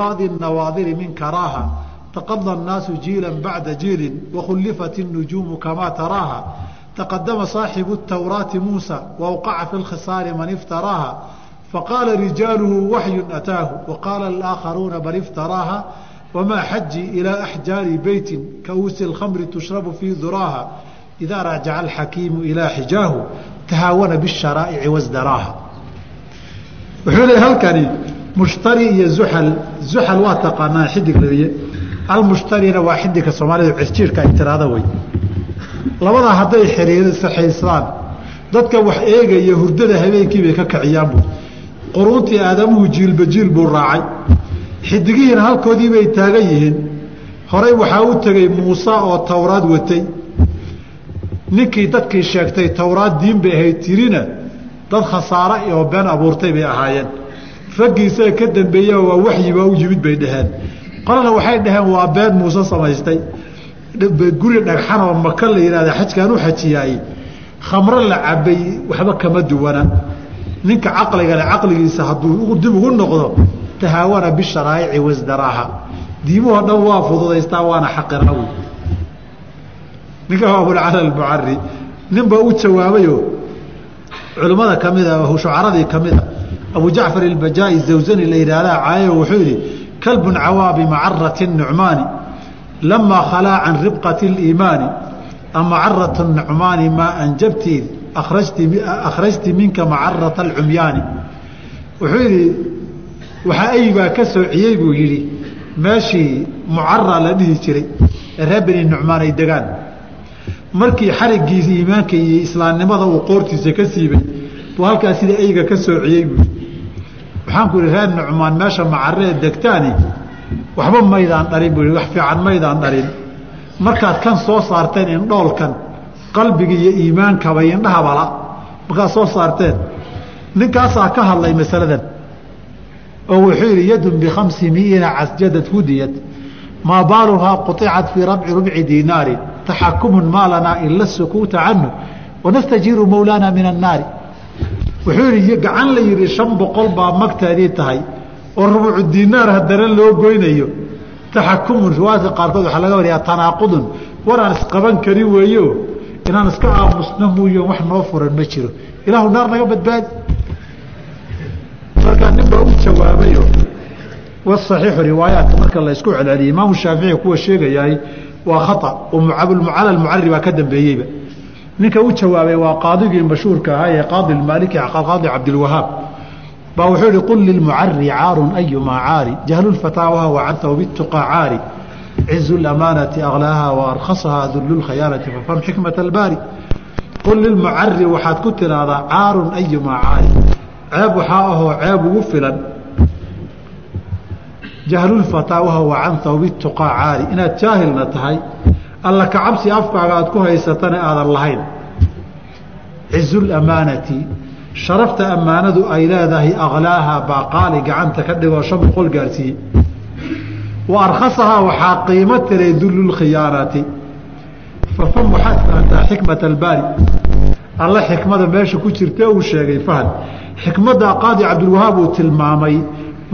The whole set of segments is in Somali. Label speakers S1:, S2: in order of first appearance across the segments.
S1: qaadi nawaadiri min karaaha taqada الnaasu jiila bacda jiili wakhulifat الnujuumu kamaa taraaha taqadama صaaxibu الtawraati muusa wawqaca fi اlkhisaari man iftaraaha faqaala rijaaluhu waxyu ataahu waqaala اlaakharuuna bal iftaraaha wamaa xaji ilaa axjaari beyti kauusi اlkhamri tushrabu fii duraaha idaa rajaca alxakiimu ilaa xijaahu tahaawana bisharaa'ici wasdaraaha wuxuu leey halkani mushtari iyo zuxal zuxal waa taqaanaa xidig leye almushtarina waa xidigka soomaalida cirjiirka ay tiraada wey labadaa hadday saxiisaan dadka wax eegaya hurdada habeenkii bay ka kaciyaanbu quruuntii aadamuhu jiilba jiil buu raacay. Xidigihiina halkoodii bay taagan yihiin. Horey waxaa u tegey muuse oo towraad watay. Ninkii dadkii sheegtay towraad diin bay ahayd tirina dad khasaare oo been abuurtay bay ahaayeen raggiisaga ka dambeeya waa waxyibaa u yimid bay dhaheen. Qolana waxay dhaheen waa been muuse samaystay. Guri dhagxan oo maka la yihahda xajkaan u xajiyaay khamro la cabay waxba kama duwana. Ninka caqligale caqligiisa hadduu dib ugu noqdo tahaawana bisharaa'ici wasdaraaha. Diimuhoo dhan waa fududaystaa waana xaqira wy ninka abulcala almucari ninba u jawaabayo culimmada kamida shucaradii kamida abu jacfar ilbajaa zawsani la yidhaahdaa caayo wuxuu yidhi kalbun cawaa bimacarati nucmaani lamaa khalaa can ribqati اliimaani amacaratu nucmaani maa anjabti akhrajti minka macarata alcumyaani. Wuxuu yidhi waxaa aybaa ka soociyey buu yidhi meeshii mucara la dhihi jiray ee reer nucmaan ay degaan. Markii xarigiisa iimaanka iyo islaamnimada uu qoortiisa ka siibay buu halkaa sida eyga ka soociyey buu waxaan ku ihi reer nucmaan meesha macaree degtaani waxba maydaan dhalin buu wax fiican maydaan dhalin. Markaad kan soo saarteen indhoolkan qalbiga iyo iimaankaba indhahabala markaad soo saarteen ninkaasaa ka hadlay masaladan oo wuxuu yidhi yadun bikhamsi miina casjadad hudiyat maa baaluhaa quطicat fii rabci rubci diinaari taxakumun maa lanaa ila sukuuta canhu wanastajiiru mowlaana min annaari wuxuu yidhi gacan la yidhi shan boqol baa magteedii tahay oo rubucu diinaar haddana loo goynayo. Taxakumun riwaayadka qaarkood waxaa laga wariyaa tanaaqudun waraan isqaban karin weeyo inaan iska aamusno muuyo wax noo furan ma jiro. Ilaahu naar naga badbaadi. Markaa nin baa u jawaabayo wasaxiixu riwaayaadka marka la isku celceliyay. Imaamu shaafici kuwa sheegayaay waa khata oo abulmucala almucari baa ka dambeeyeyba ninka u jawaabay waa qaadigii mashhuurka ahaa ee qaadi maaliki qaadi cabdilwahaab. Baa wuxuu ihi qul lilmucari caarun ayumaa caari. Jahlu fataawaha wacantahu bituqaa caari. Cizu lamaanati aklaaha waarkhasahaa dullu lkhayaanati fafam xikmat albaari. Qul lilmucari waxaad ku tiraahdaa caarun ayumaa caari. Ceeb waxaa ahoo ceeb ugu filan. Jahlulfataawaha wacantahu bituqaa caari. Inaad jaahilna tahay alla kacabsi afkaaga aad ku haysatana aadan lahayn. Cizulamaanati sharafta ammaanadu ay leedahay aklaaha baa qaali gacanta ka dhigoo shan boqol gaarsiiyey wa arkhasahaa waxaa qiimo tiray dullulkhiyaanati fafam waxaad fahantaa xikmat albaari. Alla xikmada meesha ku jirta uu sheegay fahad xikmadda qaadi cabdilwahaab uu tilmaamay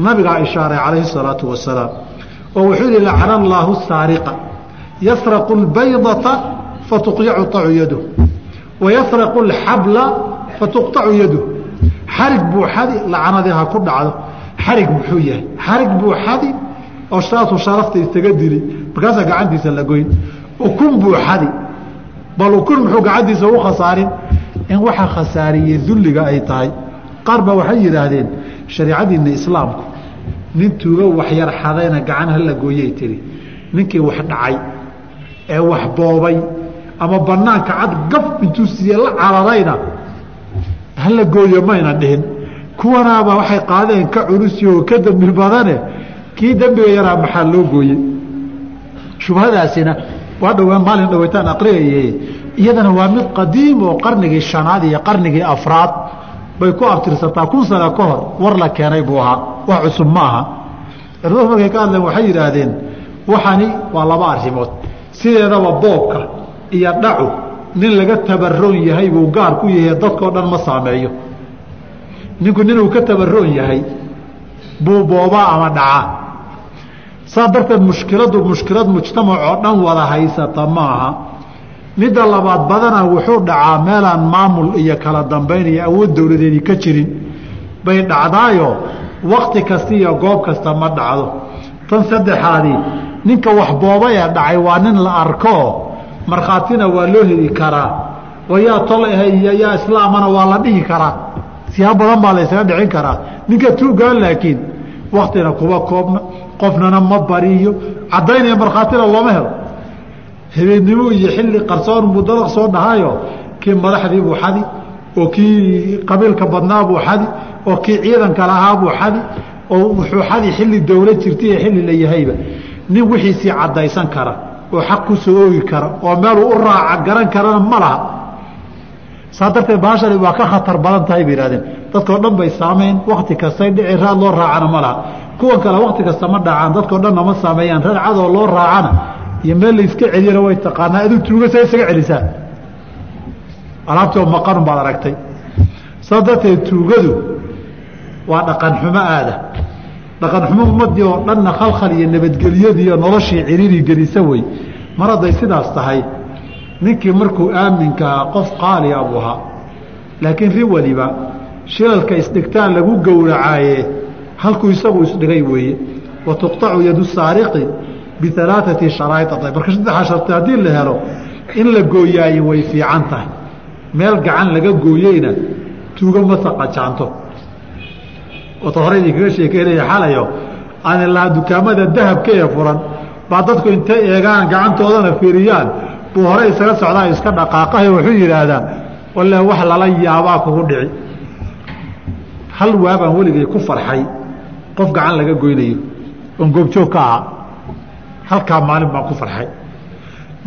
S1: nabigaa ishaaray calayhi salaatu wasalaam oo wuxuu yihi lacana allaahu saariqa yasraqu lbaydata fatuqyacu yaduh wa yasraqu alxabla fatuqطacu yaduh xarig buu xadi lacanadii ha ku dhacdo xarig muxuu yahay xarig buu xadi oo saasuu sharafta isaga dili markaasaa gacantiisa la goyn ukun buu xadi bal ukun muxuu gacantiisa u khasaarin in waxa khasaariyey dulliga ay tahay qaar baa waxay yidhaahdeen shareicadiina islaamku nin tuugo waxyar xadayna gacan hala gooyay tiri ninkii wax dhacay ee wax boobay ama banaanka cad gaf intuu siiye la cararayna hala gooyo mayna dhihin. Kuwanaaba waxay qaadeen ka culusi oo ka dembi badane kii dembiga yaraa maxaa loo gooyey? Shubhadaasina waa dhowaan maalin dhaweytaan aqriyaye iyadana waa mid qadiim oo qarnigii shanaad iyo qarnigii afraad bay ku abtirsataa kun sano ka hor war la keenay buu ahaa. Wax cusub ma aha. Culimadu markay ka hadleen waxay yidhaahdeen waxani waa laba arrimood sideedaba boobka iyo dhacu nin laga tabaroon yahay buu gaar ku yahay dadkao dhan ma saameeyo. Ninku ninuu ka tabaroon yahay buu boobaa ama dhacaa. Saa darteed mushkiladu mushkilad mujtamac oo dhan wada haysata maaha. Midda labaad badanaa wuxuu dhacaa meelaan maamul iyo kala dambayn iyo awood dowladeedii ka jirin. Bay dhacdaayo wakti kasta iyo goob kasta ma dhacdo. Tan saddexaadii ninka waxbooba ee dhacay waa nin la arkoo markhaatina waa loo heli karaa. Wayaa tol ah iyo yaa islaamana waa la dhihi karaa. Siyaab badan baa la ysaga dhicin karaa. Ninka tuugaan laakiin waktina kuba koobna qofnana ma bariyo. Caddaynaya markhaatina looma helo. Habeennimo iyo xilli qarsoon buu dalaq soo dhahayo kii madaxdii buu xadi oo kii qabiilka badnaa buu xadi oo kii ciidanka lahaa buu xadi oo wuxuu xadi xilli dowlad jirta iyo xilli la yahayba nin wixiisii caddaysan kara oo xaq ku soo oogi kara oo meeluu u raaca garan karana ma laha. Saa darteed baashani waa ka khatar badan tahay bay yihahdeen dadkao dhan bay saamayn wakti kastay dhici raad loo raacana ma laha. Kuwan kale wakti kasta ma dhacaan dadkao dhanna ma saameeyaan reer cadoo loo raacana. Iyo meel la celiyana way taqaanaa aduu tuuga saa isaga celisaa. Alaabtoo maqanun baad aragtay. Saa darteed tuugadu waa dhaqan xumo aada dhaqan xumo ummadii oo dhanna khalkhal iyo nabadgelyadii iyo noloshii ciriiri gelisa wey. Mar hadday sidaas tahay. Ninkii markuu aaminkaa qof qaaliya buu ahaa. Laakiin ri waliba shilalka isdhigtaan lagu gowracaaye halkuu isagu isdhigay weeye wa tuqطacu yadu saariqi bialaaثati sharaa'id marka saddexaa sharti haddii la helo in la gooyaaye way fiican tahay. Meel gacan laga gooyeyna tuuga ma saqajaanto oota hore idinkaga sheekeynaya xalayo aan ilaa dukaamada dahabka ee furan baa dadku intay eegaan gacantoodana fiiriyaan. Buu hore isaga socdaa iska dhaqaaqahay wuxuu yidhaahdaa walle wax lala yaabaa kugu dhici. Hal waabaan weligay ku farxay. Qof gacan laga goynayo oon goobjoog ka ahaa halkaa maalin baan ku farxay.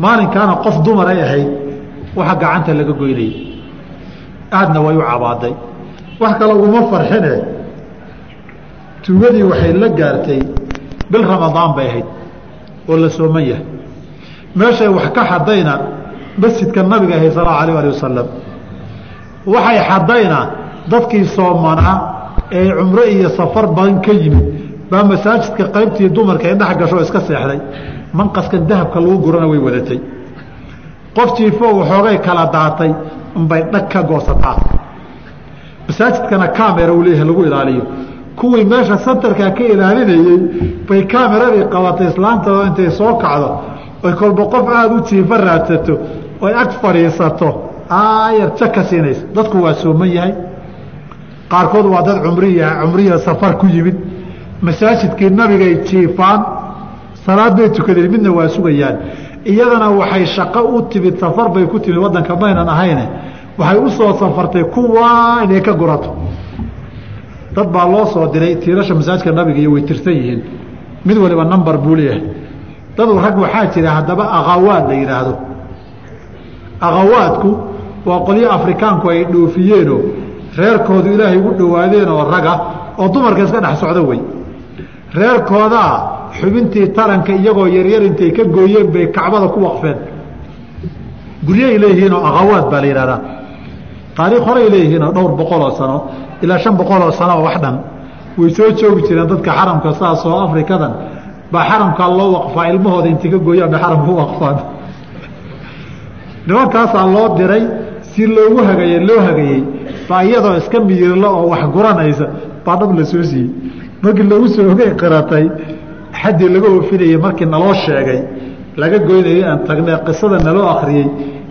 S1: Maalinkaana qof dumar ay ahayd waxa gacanta laga goynayay. Aadna way u cabaaday. Wax kale uguma farxine tuugadii waxay la gaartay bil ramadaan bay ahayd oo la sooman yahay. Meeshay wax ka xadayna masjidka nabiga ahayd sal alah ali wasalam waxay xadayna dadkii soomanaa ee cumro iyo safar badan ka yimid. Baa masaajidka qaybtii dumarka ee dhex gasho iska seexday. Manqaskan dahabka lagu gurana way wadatay. Qof jiifo waxoogay kala daatay unbay dhag ka goosataa. Masaajidkana camera uu leeyahay lagu ilaaliyo kuwii meesha santarkaa ka ilaalinayey bay kameradii qabatay islaantao intay soo kacdo. Oy kolba qof aada u jiifa raadsato oy ag fadhiisato. Aayar ka siinaysa. Dadku waa sooman yahay. Qaarkood waa dad cumriya cumriya safar ku yimid. Masaajidkii nabigay jiifaan salaad bay tukadeen midna waa sugayaan. Iyadana waxay shaqo u timid safar bay ku timid waddanka maynan ahayne. Waxay u safartay kuwaa inay ka gurato dad baa loo soo diray tiirasha masaajidka nabiga iyo way tirsan yihiin. Mid waliba number buu leeyahay. Dadu rag waxaa jira haddaba akhawaad la yidhaahdo akhawaadku waa qolyo afrikaanku ay dhoofiyeenoo reerkoodu ilaahay ugu dhowaadeen oo raga oo dumarka iska dhex socdo wey. Reerkoodaa xubintii taranka iyagoo yaryar intay ka gooyeen bay kacbada ku waqfeen. Guryahay leeyihiinoo akhawaad baa la yidhahdaa taariikh horay leeyihiinoo dhowr boqoloo sano ilaa shan boqoloo sano wax dhan. Way soo joogi jireen dadka xaramka saasoo afrikadan. Baa xaramkaa loo waqfaa ilmahooda intay ka gooyaan bay xaramka u waqfaan. Nimankaasaa loo diray si loogu hagaye loo hagayey baa iyadoo iska miyirlo oo wax guranaysa baa dhab la soo siiyey. Markii loogu soo ogey qiratay xaddii laga oofinayey markii naloo sheegay laga goynayay aan tagnay qisada naloo akriyey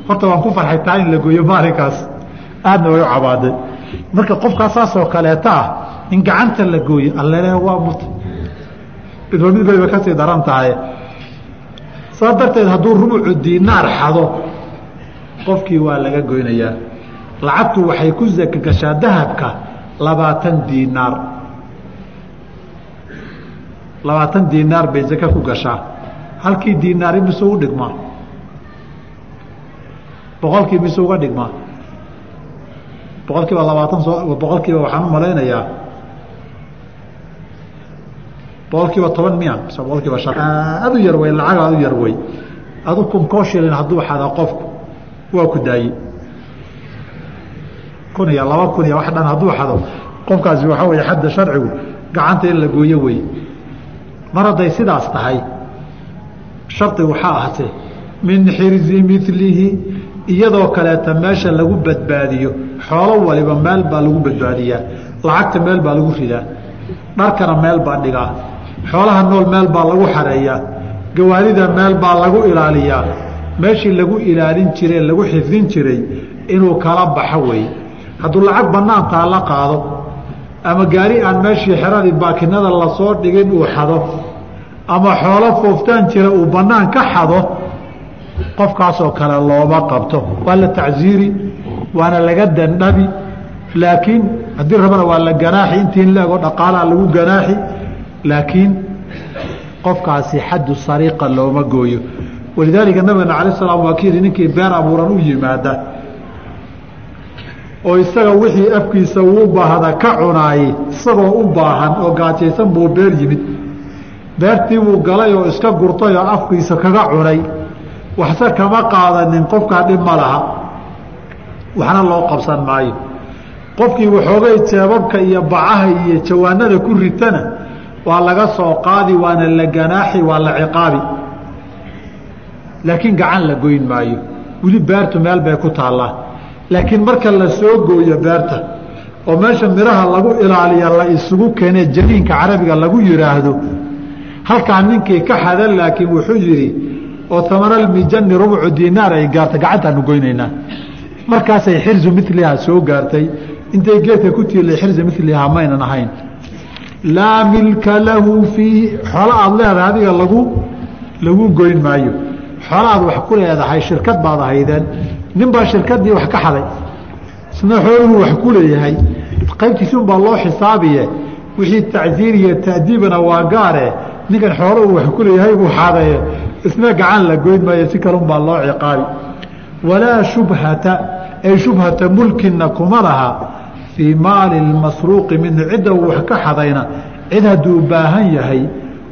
S1: horta waan ku farxay taa in la gooyo maalinkaas aadna way u cabaaday marka qofkaa saasoo kaleeta ah in gacanta la gooyo allele waa muta midba midbayba ka sii daran tahay. Saa darteed hadduu rubucu diinaar xado qofkii waa laga goynayaa lacagtu waxay ku saka gashaa dahabka labaatan diinaar labaatan diinaar bay sake ku gashaa. Halkii diinaari mise u dhigmaa boqolkii mise uga dhigmaa boqol kiiba labaatan soo boqol kiiba waxaan u malaynayaa. Boqol kiiba toban miya mise boqol kiiba shan. Aada u yar wey lacag aada u yar wey adu kun koo shilin hadduu xada qofku waa ku daayey kun iyo laba kun iyo wax dhan hadduu xado qofkaasi waxaa weeye xadda sharcigu gacanta in la gooyo wey mar hadday sidaas tahay shardi waxaa ahse min xirzi milihi iyadoo kaleeta meesha lagu badbaadiyo xoolo waliba meel baa lagu badbaadiyaa lacagta meel baa lagu ridaa dharkana meel baa dhigaa xoolaha nool meel baa lagu xareeyaa gawaarida meel baa lagu ilaaliyaa meeshii lagu ilaalin jiray lagu xifdin jiray inuu kala baxo wey hadduu lacag banaantaa la qaado ama gaari aan meeshii xeradii baakinada la soo dhigin uu xado ama xoolo fooftaan jira uu banaan ka xado qofkaasoo kale looma qabto. Waa la tacsiiri waana laga dandhabi. Laakiin haddii rabana waa la ganaaxi intii leego dhaqaalaha lagu ganaaxi laakiin qofkaasi xaddu sariiqa looma gooyo. Walidaalika nabigana alay slam waa yidhi ninkii beer abuuran u yimaada oo isaga wixii afkiisa uu baahda ka cunaayey isagoo u baahan oo gaajaysan buu beer yimid. Beertii buu galay oo iska gurtay oo afkiisa kaga cunay waxse kama qaadanin qofkaa dhib ma laha. Waxna loo qabsan maayo. Qofkii waxoogay jeebabka iyo bacaha iyo jawaanada ku ritana waa laga soo qaadi waana la ganaaxi waa la ciqaabi. Laakiin gacan la goyn maayo. Weli beertu meel bay ku taallaa. Laakiin marka la soo gooyo beerta oo meesha midhaha lagu ilaaliya la isugu keenee janiinka carabiga lagu yidhaahdo halkaa ninkii ka xadan laakiin wuxuu yidhi oo tamanalmijani rubcu dinaar ay gaartay gacantaanu goynaynaa. Markaasay xirzu milihaa soo gaartay. Intay geedka ku tiilay xirzu milihaa maynan ahayn. Laa milka lahu fii xoolo aada leedahay adiga lagu lagu goyn maayo. Xoolo aad wax ku leedahay shirkad baad ahaydeen. Nin baa shirkadii wax ka xaday. Isna xooluhu wax ku leeyahay. Qaybtiisi unbaa loo xisaabiye. Wixii tacsiir iyo ta'diibana waa gaare. Ninkan xooluhu wax ku leeyahay buu xadaye isna gacan la goyn maayo si kalunbaa loo ciqaabi walaa shubhata ay shubhata mulkina kuma laha fii maali masruuqi minhu cidda uu wax ka xadayna cid hadduu baahan yahay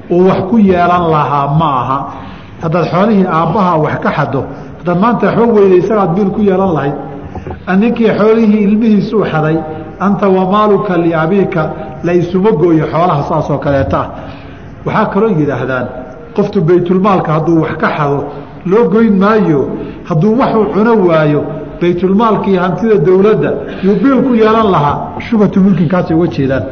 S1: uu wax ku yeelan lahaa ma aha. Haddaad xoolihii aabbaha wax ka xado haddaad maanta xoog weyda isagaad biil ku yeelan lahayd ninkii xoolihii ilmihiisuu xaday anta wamaaluka liabiika la isuma gooyo xoolaha saasoo kaleeta. Ah waxaa kaloo yidhaahdaan qoftu baytulmaalka hadduu wax ka xado loo goyn maayo hadduu waxuu cuno waayo baytulmaalkii hantida dowladda yuu biil ku yeelan lahaa shubhatu mulkinkaasay uga jeedaan.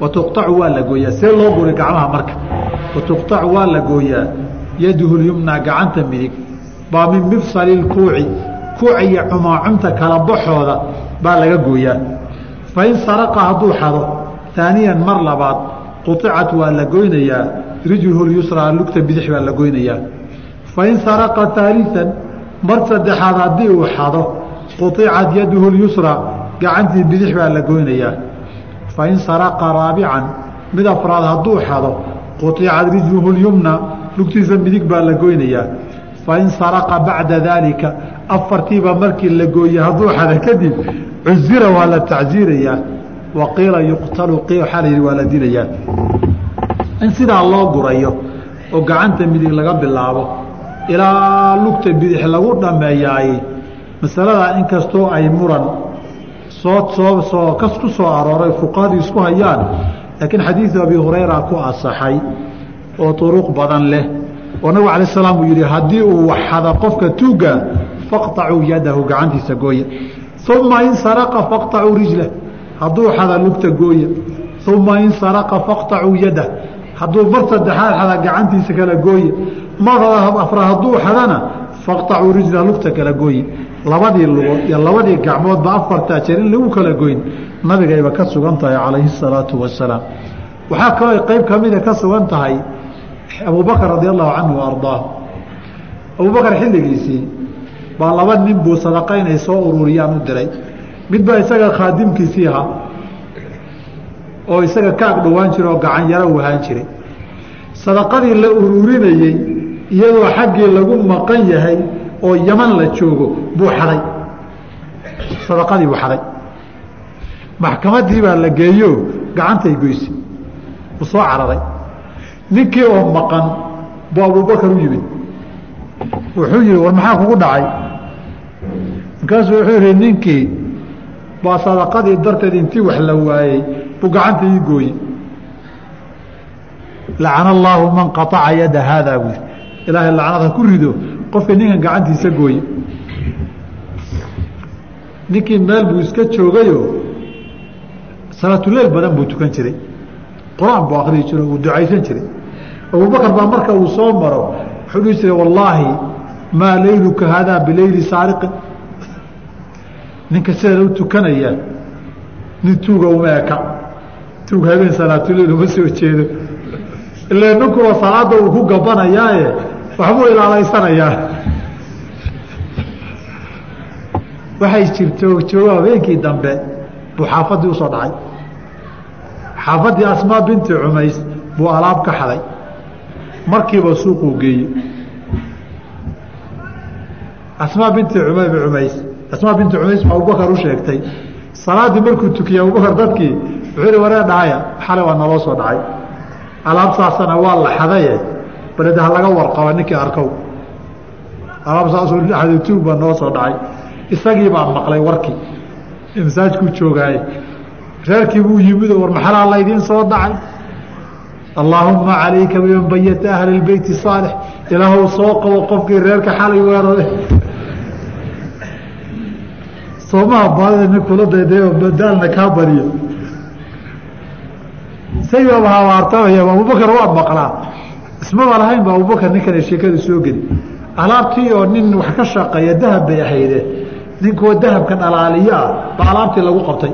S1: Watuqacu waa la gooyaa see loo guri gacmaha marka. Watuqacu waa la gooyaa yaduhu lyumnaa gacanta midig baa min mifsali lkuuci kuuca iyo cumaacumta kala baxooda baa laga gooyaa. Fain saraqa hadduu xado taaniyan mar labaad quicat waa la goynayaa rijluhu lyusraa lugta bidix baa la goynayaa. Fain saraqa taalian mar saddexaad haddii uu xado quicat yaduhu gacantii bidix baa la goynayaa. Fain saraqa raabican mid afraad hadduu xado quicat rijluhu lyumna lugtiisa midig baa la goynayaa. Fain saraqa bacda daalika afartiiba markii la gooye hadduu xado kadib cuzira waa la tacsiirayaa wa qiila yuqtalu waxaa la yidhi waa la dilayaa. In sidaa loo gurayo oo gacanta midig laga bilaabo ilaa lugta bidix lagu dhammeeyaay masaladaa inkastoo ay muran soo soo soo kas ku soo arooray fuqahadu isku hayaan laakiin xadiidu abi hurayra ku asaxay oo turuq badan leh oo nabig alay salaam uu yidhi haddii uu waxada qofka tuuga faqطacuu yadahu gacantiisa gooya uma in saraqa faqطacuu rijla hadduu xada lugta gooya. Uma in saraqa faqtacuu yada. Hadduu mar saddexaad xada gacantiisa kala gooye mar afra hadduu xadana faqtacuu rijla lugta kala gooye labadii lugood iyo labadii gacmoodba afartaa jeer in lagu kala goyn nabigayba ka sugan tahay calayhi salaatu wasalaam waxaa kaloo qayb kamida ka sugan tahay abubakr radi allahu canhu ardaah abubakar xilligiisii baa laba nin buu sadaqo inay soo ururiyaan u diray mid baa isaga khaadimkiisii ahaa oo isaga ka ag dhowaan jira oo gacan yaro u ahaan jiray. Sadaqadii la ururinayey iyadoo xaggii lagu maqan yahay oo yaman la joogo buu xaday. Sadaqadii buu xaday. Maxkamadii baa la geeyo gacantay goysay uu soo cararay. Ninkii oo maqan buu abubakar u yimid. Wuxuu yihi war maxaa kugu dhacay? Markaasuu wuxuu yihi ninkii baa sadaqadii darteed intii wax la waayey buu gacanta ii gooyey. Lacana allaahu man qaaca yada haadaa buui ilaahay lacnada ku rido qofka ninkan gacantiisa gooye ninkii meel buu iska joogayo salaatuleyl badan buu tukan jiray. Qur'aan buu akriyi jiro uu ducaysan jiray. Abubakar baa marka uu soo maro wuxuu dhihi jiray wallaahi maa leyluka haadaa bileyli saariqin ninka sidan u tukanaya nin tuuga uma eka tuug habeen salaatuleyl uma soo jeedo. Ila ninkuwa salaada uu ku gabanayaaye waxbuu ilaalaysanayaa. Waxay jirto joogo habeenkii dambe buu xaafaddii u soo dhacay. Xaafaddii asmaa binti cumays buu alaab ka xaday markiiba suuquu geeyey. Asmaa binti cumays asmaa binti cumays abubakar u sheegtay salaaddii markuu tukiyey abubakar dadkii wuxuu ihi waree dhahaya xalay waa naloo soo dhacay. Alaab saasana waa la xadaye baled ha laga warqaba ninkii arkow. Alaab saasoo dhexda tuug baa noo soo dhacay. Isagii baa maqlay warkii masaajkuu joogaaye reerkii buu yimid war maxalaa laydiin soo dhacay? Allaahumma calayka biman bayata ahli beyti saalix ilaahow soo qabo qofkii reerka xalay weerare soomaha baadida nin kula daydayo badaalna kaa bariyo. Isagiibaba habaartamaya abubakar waa maqlaa ismaba lahayn ba abubakar ninkana sheekada soo geli. Alaabtii oo nin wax ka shaqeeya dahab bay ahayde. Ninkuwa dahabka dhalaaliyo ah ba alaabtii lagu qabtay.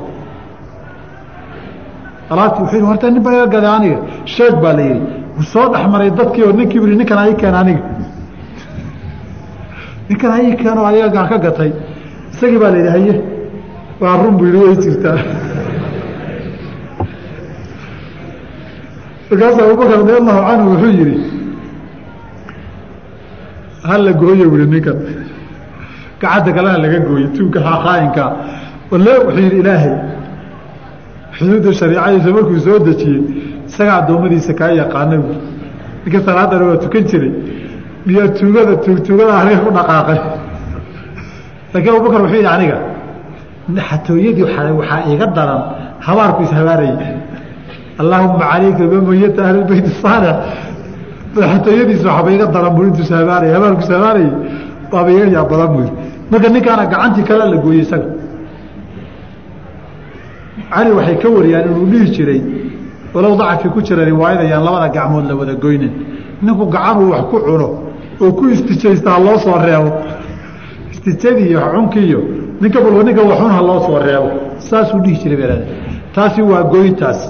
S1: Alaabtii wuxuu horta nin baa iga gaday aniga. Sheeg baa la yidhi soo dhex maray dadkii oo ninkii bu ninkan ha ii keena aniga. Ninkan ha ii keeno adiga gaan ka gatay isagii baa la yidhi haye waa run buu yidhi way jirtaa. Markaas abubakar radi allahu canhu wuxuu yihi hala gooyo? ui ninkan gacadda kalena laga gooyo tuugka khaainka le wuxuu yihi ilaahay xuduudda shariicadiisa markuu soo dejiyey isaga addoommadiisa kaa yaqaana bu ninka salaadana waa tukan jiray miyaa tuugada tuugtuugada aniga ku dhaqaaqay laakiin abubakar wuxuu yihi aniga xatooyadii waxaa iga daran habaarku ishabaarayay allaahuma calayka bimayata ahli beyt saalix madaxtooyadiisa waxba iga daran buu intuu sahabaaraya habaalku sahabaarayay baaba iga yaa badan buu marka ninkaana gacantii kale la gooyey isaga. Cali waxay ka wariyaan inuu dhihi jiray walow dacfi ku jira riwaayadayaan labada gacmood la wada goynin. Ninku gacanuu wax ku cuno oo ku istijaystaa loo soo reebo istijadii iyo cunkii iyo ninka balba ninka waxunha loo soo reebo. Saasuu dhihi jiray baa taasi waa goyntaas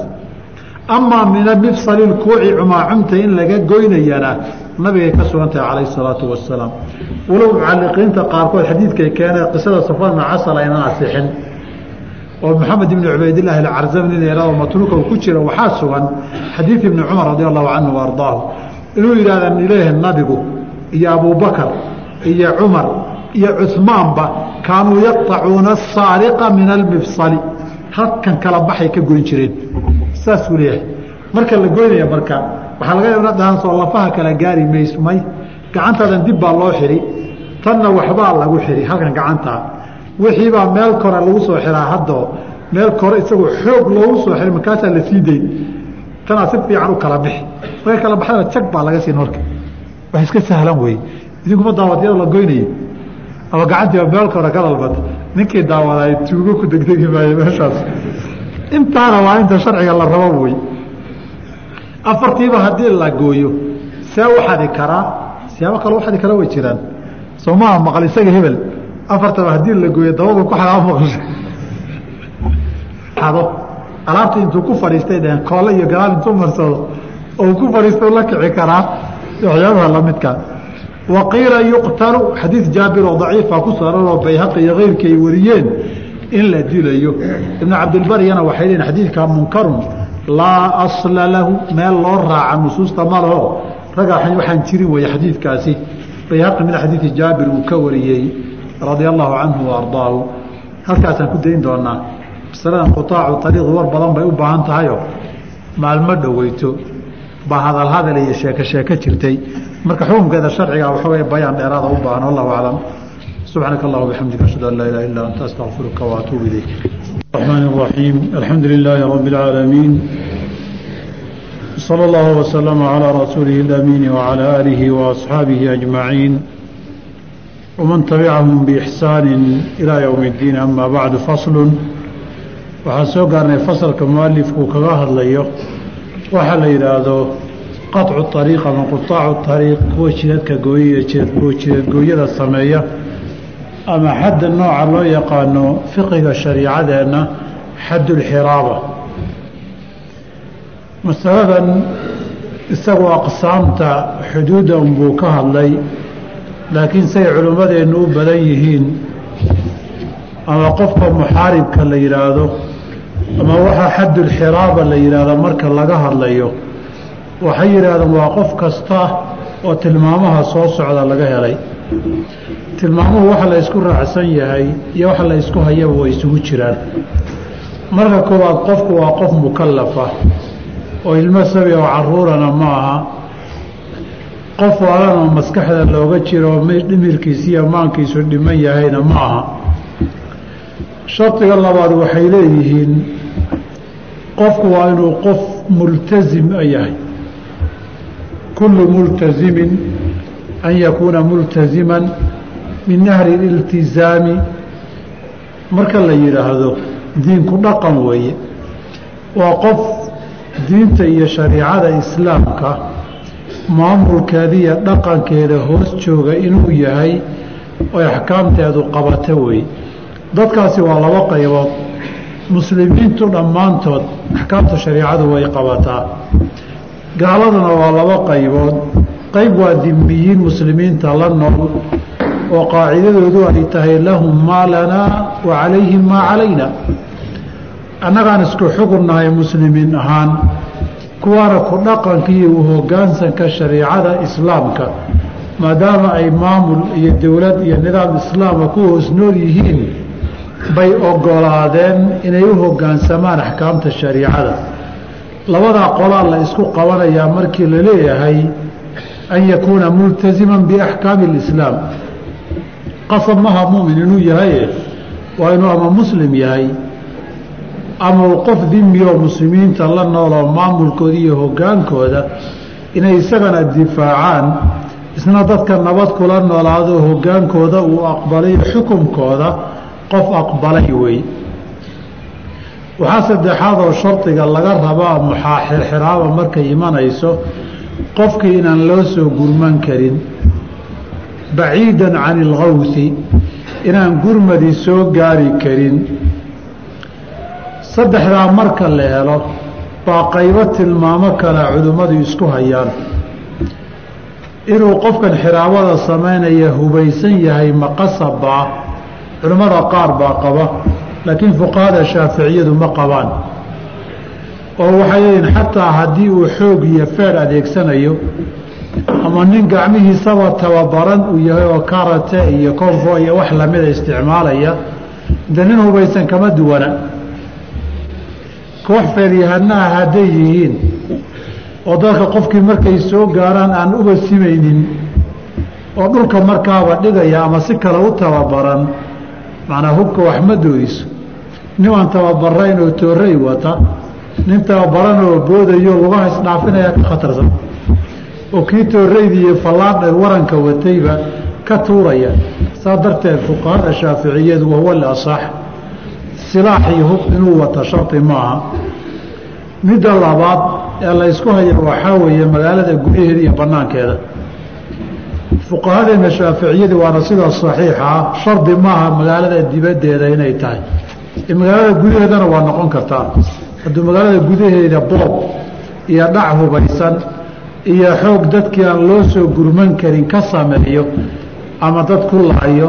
S1: amaa mina mifsali lkuuci cumaacumta in laga goynayana nabigay ka sugan tahay calayh salaatu wasalaam walow mucaliqiinta qaarkood xadiidkay keeneen qisada safana casal aynan asixin. Oo maxamed ibni cubaydilaahi alcarzam nin yahado matruuka ku jira waxaa sugan xadiid ibni cumar radi allahu canhu wa ardaahu. Inuu yidhahda ileehi nabigu iyo abubakar iyo cumar iyo cuhmaanba kaanuu yaqطacuuna asaariqa min almifsali. Halkan kala baxay ka goyn jireen. Saasuu leeyahay. Marka la goynaya marka waxaa laga yaaba dhahansoo lafaha kala gaari mayso may gacantaadan dib baa loo xidhi tanna waxbaa lagu xidhi halkan gacantaa wixiibaa meel kore lagu soo xiraa haddoo. Meel kore isagoo xoog loogu soo xihay markaasaa la sii dayn. Tanaa si fiican u kala bixi. Markay kala baxdana jag baa laga siin horka wax iska sahlan wey idinkuma daawadyada la goynayay ama gacantiiba meel kore ka dalbata ninkii daawaday tuugo ku degdegi maayo meeshaas. Intaana waa inta sharciga la rabo wey. Afartiiba haddii la gooyo see u xadi karaa siyaabo kale u xadi karaa way jiraan. Soo maha maqal isaga hebel. Afartaba haddii la gooyo dabadu ku xagaa maqasha xado. Alaabta intuu ku fadhiistay dheheen koole iyo gadaal intuu marsado oo ku fadhiista la kici karaa waxyaabaha lamidkaa waqiila yuqtalu xadiid jaabir oo daciifa ku saranoo bayhaqi iyo keyrkii ay wariyeen in la dilayo. Ibnu cabdilbariyana waxay leeyiin xadiidkaa munkarun laa asla lahu meel loo raaca nusuusta ma laho. Ragaa waxaan jirin weeye xadiidkaasi. Bayhaqi min xadiidi jaabir uu ka wariyey radia allahu canhu wa halkaasaan ku dayn doonaa masaladan qutaacu ariiqi war badan bay u baahan tahayoo maalmo dhoweyto baa hadal hadal iyo sheeko sheeko jirtay marka xukunkeeda sharciga waxa wey bayaan dheeraada u baahan wallahu aclam subxaanaka allah bixamdika ashhadu an laa ilaha illa anta astaqfiruka waatuubu ilayk الرحمن الرحيم الحمد لله رب العالمين
S2: وصلى الله وسلم على رسوله الأمين وعلى آله وأصحابه أجمعين ومن تبعهم بإحسان إلى يوم الدين أما بعد فصل waxaan soo gaarnay fasalka mualifku kaga hadlayo waxaa la yidhaahdo qaطcu ariiq ama qutaacu ariiq kuwa jidadka gooyaya jidadgooyada sameeya ama xadda nooca loo yaqaano fiqiga shariicadeenna xaddulxiraaba masaladan isagu aqsaamta xuduudda unbuu ka hadlay laakiin say culimmadeennu u badan yihiin ama qofka muxaaribka la yidhaahdo ama waxaa xaddulxiraaba la yidhaahdo marka laga hadlayo waxay yidhaahdeen waa qof kasta oo tilmaamaha soo socda laga helay. Tilmaamuhu waxa la ysku raacsan yahay iyo waxa la ysku hayaba way isugu jiraan. Marka koowaad qofku waa qof mukallafa oo ilmo sabi oo caruurana ma aha. Qof waalan oo maskaxda looga jiro dhimirkiisa iyo maankiisu dhiman yahayna ma aha shardiga labaad waxay leeyihiin qofku waa inuu qof multasim yahay. Kullu multasimin an yakuuna multasiman min nahri iltizaami. Marka la yidhaahdo diinku dhaqan weeye. Waa qof diinta iyo shariicada islaamka maamulkeeda iyo dhaqankeeda hoos jooga inuu yahay oy axkaamteedu qabata weeye dadkaasi waa laba qaybood. Muslimiintu dhammaantood axkaamta shariicadu way qabataa. Gaaladuna waa laba qaybood. Qayb waa dimiyiin muslimiinta la nool oo qaacidadoodu ay tahay lahum maa lanaa wa calayhim maa calayna. Annagaan isku xugunnahay muslimiin ahaan kuwaana ku dhaqanka iyo u hoggaansanka shariicada islaamka maadaama ay maamul iyo dowlad iyo nidaam islaama ku hoos nool yihiin bay ogolaadeen inay u hoggaansamaan axkaamta shariicada. Labadaa qolaa la isku qabanayaa markii la leeyahay an yakuuna multasiman biaxkaami alislaam. Qasab maha mu'min inuu yahaye waa inuu ama muslim yahay ama uu qof dimi oo muslimiinta la nooloo maamulkooda iyo hoggaankooda inay isagana difaacaan isna dadka nabad kula noolaado hoggaankooda uu aqbalay xukunkooda qof aqbalay wey waxaa saddexaad oo shardiga laga rabaa muxaaxirxiraaba markay imanayso qofkii inaan loo soo gurman karin baciidan can ilkawsi inaan gurmadii soo gaari karin. Saddexdaa marka la helo baa qaybo tilmaamo kale culimmadu isku hayaan. Inuu qofkan xiraabada samaynaya hubaysan yahay maqasabaa culimmada qaar baa qaba laakiin fuqahada shaaficiyadu ma qabaan. Oo waxay leeyihiin xataa haddii uu xoog iyo feer adeegsanayo ama nin gacmihiisaba tababaran uu yahay oo karate iyo konfo iyo wax lamida isticmaalaya de nin hubaysan kama duwana. Koox feeryahanaha hadday yihiin oo dadka qofkii markay soo gaaraan aan uba simaynin oo dhulka markaaba dhigaya ama si kale u tababaran macnaa hubka wax ma doodiso nimaan tababarayn oo toorey wata nin tababaran oo boodayo lugaha isdhaafinaya ka khatarsan. Oo kii tooreydi iyo fallaadha waranka watayba ka tuuraya. Saa darteed fuqahada shaaficiyadu wahuwa alasax silaax iyo hub inuu wata shardi maaha midda labaad ee la ysku haya waxaa weeye magaalada gudaheeda iyo banaankeeda fuqahadeena shaaficiyadii waana sida saxiixa shardi maaha magaalada dibaddeeda inay tahay. Magaalada gudaheedana waa noqon kartaa hadduu magaalada gudaheeda boob iyo dhac hubaysan iyo xoog dadkii aan loo soo gurman karin ka sameeyo ama dad ku laayo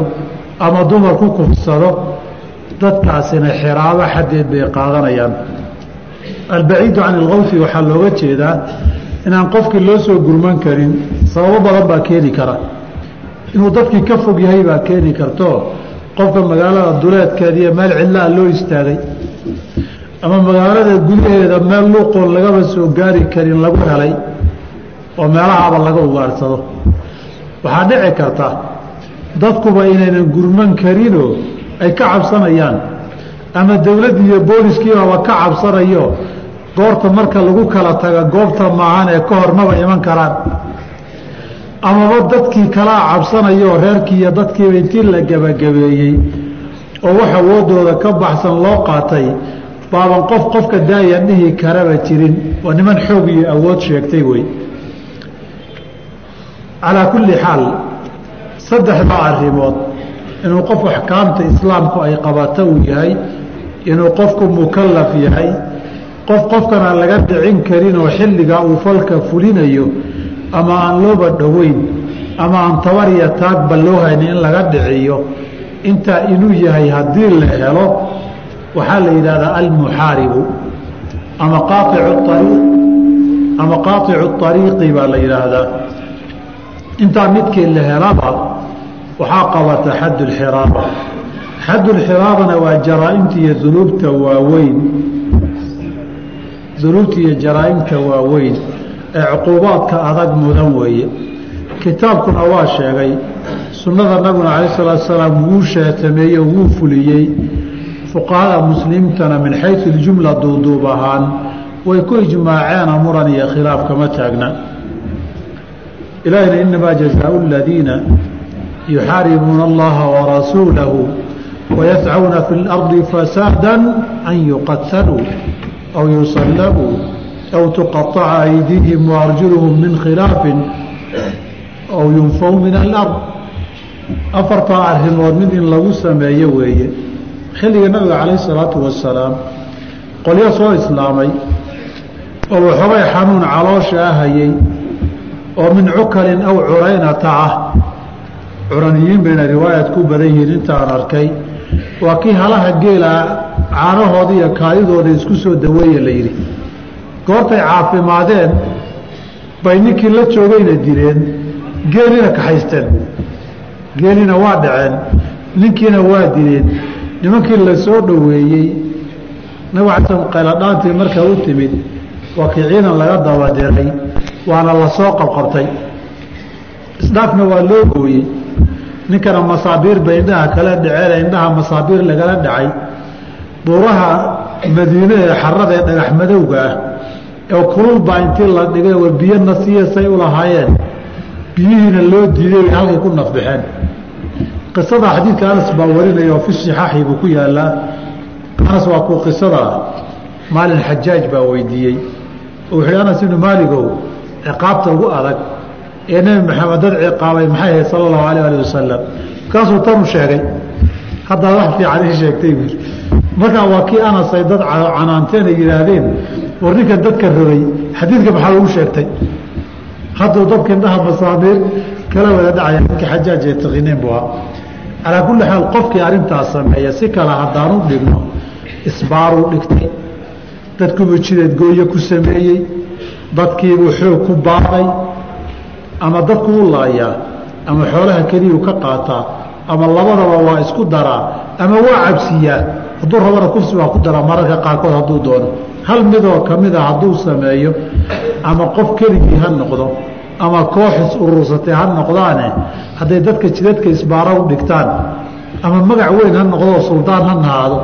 S2: ama dumar ku kufsado dadkaasina xiraabo xaddeed bay qaadanayaan. Albaciidu can ilkawfi waxaa looga jeedaa inaan qofkii loo soo gurman karin sababo badan baa keeni kara. Inuu dadkii ka fog yahay baa keeni karto. Qofka magaalada duleedkeeda iyo meel cidlaa loo istaagay ama magaalada gudaheeda meel luuqoon lagaba soo gaari karin lagu helay oo meelahaaba laga ugaarsado. Waxaa dhici karta dadkuba inaynan gurman karinoo ay ka cabsanayaan ama dowladd iyo booliskiibaba ka cabsanayo goorta marka lagu kala taga goobta maahan ee ka hor maba iman karaan amaba dadkii kalaa cabsanayaoo reerkii iyo dadkiiba intii la gebagabeeyey oo wax awoodooda ka baxsan loo qaatay baaban qof qofka daaya dhihi karaba jirin. Waa niman xoog iyo awood sheegtay wey. Calaa kulli xaal saddexda arrimood inuu qof axkaamta islaamku ay qabato uu yahay inuu qofku mukallaf yahay qof qofkan aan laga dhicin karin oo xilligaa uu falka fulinayo ama aan looba dhoweyn ama aan tabar iyo taagba loo haynin in laga dhiciyo intaa inuu yahay haddii la helo waxaa la yidhahdaa almuxaaribu ama qaaicu ariiq ama qaaicu ariiqi baa la yidhaahdaa. Intaa midkii la helaba waxaa qabata xad lxiraaba xad lxiraabana waa jaraa-imta iyo dunuubta waaweyn. Dunuubta iyo jaraa-imta waaweyn ee cuquubaadka adag mudan weeye. Kitaabkuna waa sheegay sunnada nabiguna calayh salaatu salaam wuu sheetameeyey wuu fuliyey fuqahada muslimiintana min xayu iljumla duuduub ahaan way ku ijmaaceena muran iyo khilaaf kama taagna. Ilaahina inamaa jazaau aladiina yuxaaribuuna allaha warasuulahu wayascuna fi اlardi fasaada an yuqataluu aw yusallabuu aw tuqaطaca aydiihim waarjuluhum min khilaafin aw yunfaw min alard afartaa arrimood mid in lagu sameeyo weeye xilliga nabiga calayh isalaatu wasalaam qolyo soo islaamay oo waxoogay xanuun caloosha ahayey oo min cukalin aw curaynata ah curaniyiin bayna riwaayad ku badan yihiin intaan arkay waa kii halaha geela caanahooda iyo kaadidooda isku soo daweeye la goortay caafimaadeen bay ninkii la joogayna dileen geelina kaxaysteen geelina waa dhaceen ninkiina waa dileen nimankii la soo dhoweeyey nabig xasan qayladhaantii markaa u timid waa kii ciidan laga dabadiray waana la soo qabqabtay. Isdhaafna waa loo gooyey. Ninkana masaabiir bay indhaha kala dhaceen indhaha masaabiir lagala dhacay. Buuraha madiine ee xarada ee dhagax madowga ah oo kulul baa intii la dhigay biyo nasiyasay u lahaayeen. Biyihiina loo diiday halkay ku nafbaxeen qisada xadiidka anas baa warinaya oo fi sixaaxi buu ku yaalaa anas waa kuu qisada maalin xajaaj baa weydiiyey. Oo wuxuu anas ibnu maaligow ciqaabta ugu adag ee nebi maxamed dad ciqaabay maxay ahayd sala allahu alayh alih wasalam markaasuu tanu sheegay haddaad wax fiican ii sheegtay buui markaa waa kii anas ay dad canaanteen ay yidhaahdeen war ninkan dadka rogay xadiidka maxaa lagu sheegtay? Hadduu dadka indhaha masaabiir kala wada dhacaya ninkii xajaaj ee taqiineen buu ahaa. Calaa kulli xaal qofkii arrintaas sameeya si kale haddaanu dhigno isbaaruu dhigtay. Dadkuubuu jideed gooye ku sameeyey dadkiibuu xoog ku baaqay ama dadku u laayaa ama xoolaha keliyuu ka qaataa ama labadaba waa isku daraa ama waa cabsiyaa hadduu rabana kufsi waa ku daraa mararka qaarkood hadduu doono. Hal midoo ka mid a hadduu sameeyo ama qof keligii ha noqdo ama koox is urursatay ha noqdaane hadday dadka jidadka isbaara u dhigtaan ama magac weyn ha noqdoo suldaan ha nahaado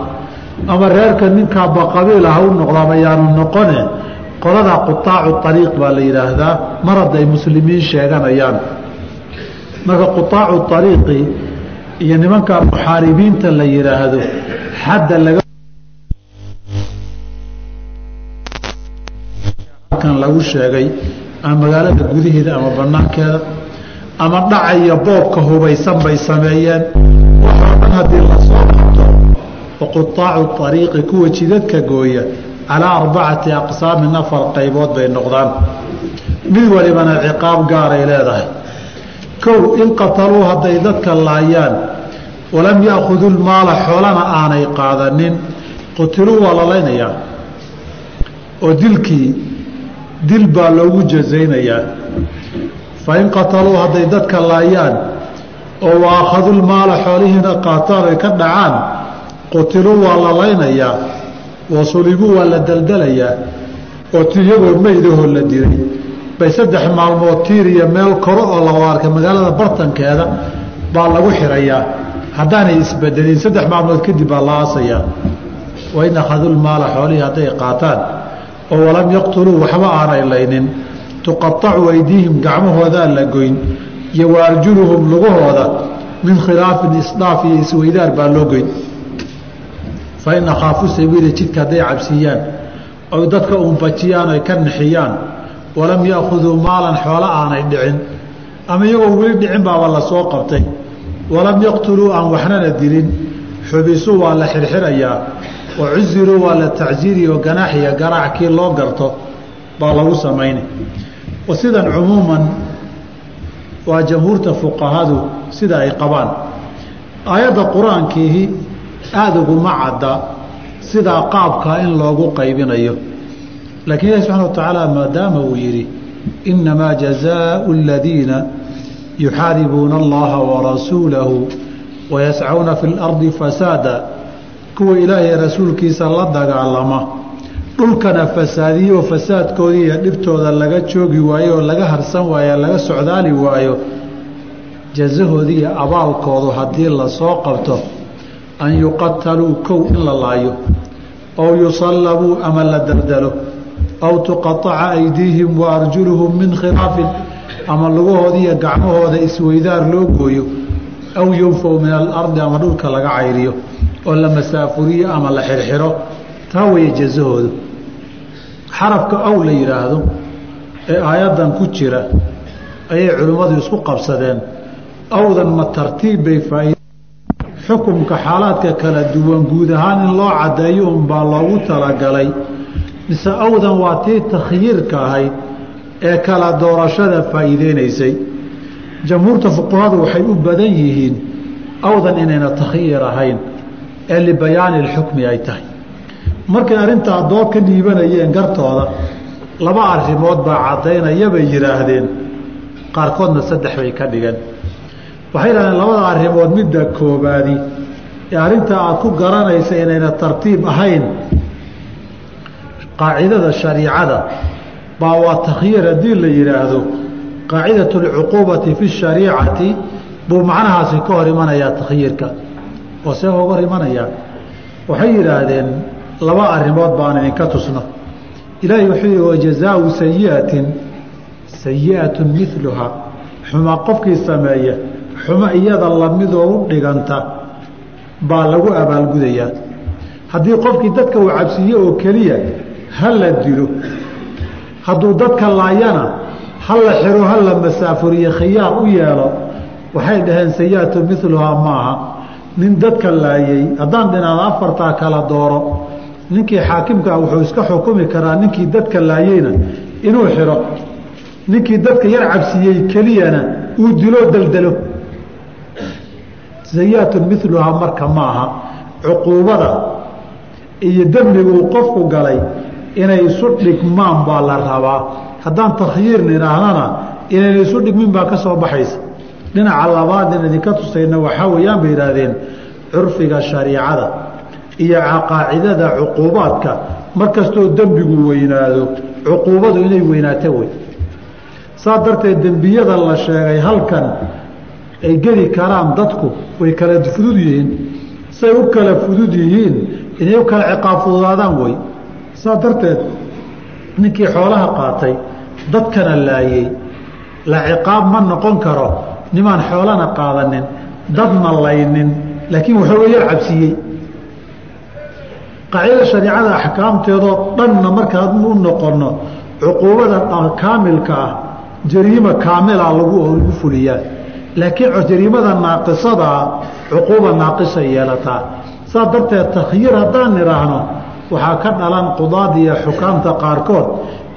S2: ama reerka ninkaaba qabiil ah u noqdo ama yaanu noqone qoladaa qutaacu ariiq baa la yidhaahdaa mar hadday muslimiin sheeganayaan. Marka qutaacu ariiqi iyo nimanka muxaaribiinta la yidhaahdo xadda laga halkan lagu sheegay ama magaalada gudaheeda ama banaankeeda ama dhaca iyo boobka hubaysan bay sameeyeen. Waxoo dhan haddii la soo qabto waqutaacu ariiqi kuwa jidadka gooya calaa arbacati aqsaamin afar qaybood bay noqdaan. Mid walibana ciqaab gaaray leedahay kow in qataluu hadday dadka laayaan walam yaakhuduu lmaala xoolana aanay qaadanin. Qutiluu waa la laynayaa oo dilkii dil baa loogu jazaynayaa. Fa in qataluu hadday dadka laayaan oo waakhaduu lmaala xoolihiina qaataan ay ka dhacaan qutiluu waa la laynayaa wasulibuu waa la daldalayaa oo iyagoo meydahoo la dilay bay saddex maalmood tiir iyo meel koro oo la arkay magaalada bartankeeda baa lagu xirayaa haddaanay isbedelin saddex maalmood kadib baa la aasayaa wa in akhaduu lmaala xoolihii hadday qaataan oo walam yaqtuluu waxba aanay laynin. Tuqaacu aydiihim gacmahoodaa la goyn iyo wa arjuluhum lugahooda. Min khilaafin isdhaaf iyo isweydaar baa loo goyn. Fa in akhaafu sabiila jidka hadday cabsiiyaan oy dadka uunbajiyaan oy ka nixiyaan walam yaakhuduu maalan xoolo aanay dhicin ama iyagoo weli dhicin baaba la soo qabtay. Walam yaqtuluu aan waxnana dilin. Xubisuu waa la xirxirayaa wa cusiruu waa la tacsiiri oo ganaaxiya garaac kii loo garto baa lagu samaynay wa sidan cumuuman waa jamhuurta fuqahadu sida ay qabaan. Aayadda qur'aankiihi aada uguma cadda sidaa qaabkaa in loogu qaybinayo laakiin ilahi subxana wa tacaala maadaama uu yidhi innamaa jazaau aladiina yuxaaribuuna allaha warasuulahu wayascauna fi lardi fasaada. Kuwa ilaahay rasuulkiisa la dagaalama dhulkana fasaadiyo oo fasaadkoodii iyo dhibtooda laga joogi waayo oo laga harsan waayo laga socdaali waayo jazahoodii iyo abaalkoodu haddii la soo qabto an yuqataluu kow in la laayo ow yusallabuu ama la dardalo aw tuqaaca aydiihim wa arjuluhum min khilaafin ama lugahoodi iyo gacmahooda isweydaar loo gooyo aw yunfaw min alardi ama dhulka laga cayriyo oo la masaafuriyo ama la xirxiro taa weeye jazahoodu xarafka aw la yidhaahdo ee aayaddan ku jira ayay culimmadu isku qabsadeen awdan ma tartiib bay faaid xukumka xaalaadka kala duwan guud ahaan in loo caddeeyo unbaa loogu talagalay mise awdan waa tii takhyiirka ahayd ee kala doorashada faa'iideynaysay jamhuurta fuqahadu waxay u badan yihiin awdan inayna takhyiir ahayn ee libayaani ilxukmi ay tahay. Markay arrintaa dood ka dhiibanayeen gartooda laba arrimood baa caddaynaya bay yidhaahdeen. Qaarkoodna saddex bay ka dhigeen. Waxay yidhahdeen labada arrimood midda koobaadi ee arrintaa aada ku garanaysa inayna tartiib ahayn qaacidada shariicada baa waa takhyiir haddii la yidhaahdo qaacidatu alcuquubati fi shariicati buu macnahaasi ka hor imanayaa takhyiirka oo see uga hor imanayaa waxay yidhaahdeen laba arrimood baan idinka tusno. Ilaahay wuxuu yihi wajazaau sayiatin sayi'atun miluhaa xuma qofkii sameeya xumo iyada lamidoo u dhiganta baa lagu abaalgudayaa. Haddii qofkii dadka uu cabsiiye oo keliya ha la dilo. Hadduu dadka laayana ha la xiro ha la masaafuriye khiyaar u yeelo waxay dhaheen sayi'atu miluhaa maaha. Nin dadka laayey haddaan dhinaada afartaa kala dooro ninkii xaakimkaa wuxuu iska xukumi karaa ninkii dadka laayeyna inuu xiro. Ninkii dadka yar cabsiiyey keliyana uu diloo deldelo sayi'atun miluhaa marka maaha cuquubada iyo dembigu qofku galay inay isu dhigmaan baa la rabaa. Haddaan takhyiirna idhaahdana inayna isu dhigmin baa ka soo baxaysa. Dhinaca labaadin idinka tusayna waxaa weeyaan bay yidhaahdeen curfiga shariicada iyo qaacidada cuquubaadka. Mar kastoo dembigu weynaado cuquubadu inay weynaato wey. Saa darteed dembiyada la sheegay halkan ay geli karaan dadku way kala fudud yihiin. Say u kala fudud yihiin inay u kala ciqaab fududaadaan wey saa darteed ninkii xoolaha qaatay dadkana laayey la ciqaab ma noqon karo nimaan xoolana qaadanin dadna laynin laakiin waxooga yar cabsiiyey qaacidada shariicada axkaamteedoo dhanna markaan u noqono cuquubada kaamilka ah jariima kaamila lagu lagu fuliyaa. Laakiin jariimada naaqisadaa cuquuba naaqisay yeelataa. Saa darteed takhyiir haddaan nidhaahno waxaa ka dhalan qudaada iyo xukaamta qaarkood.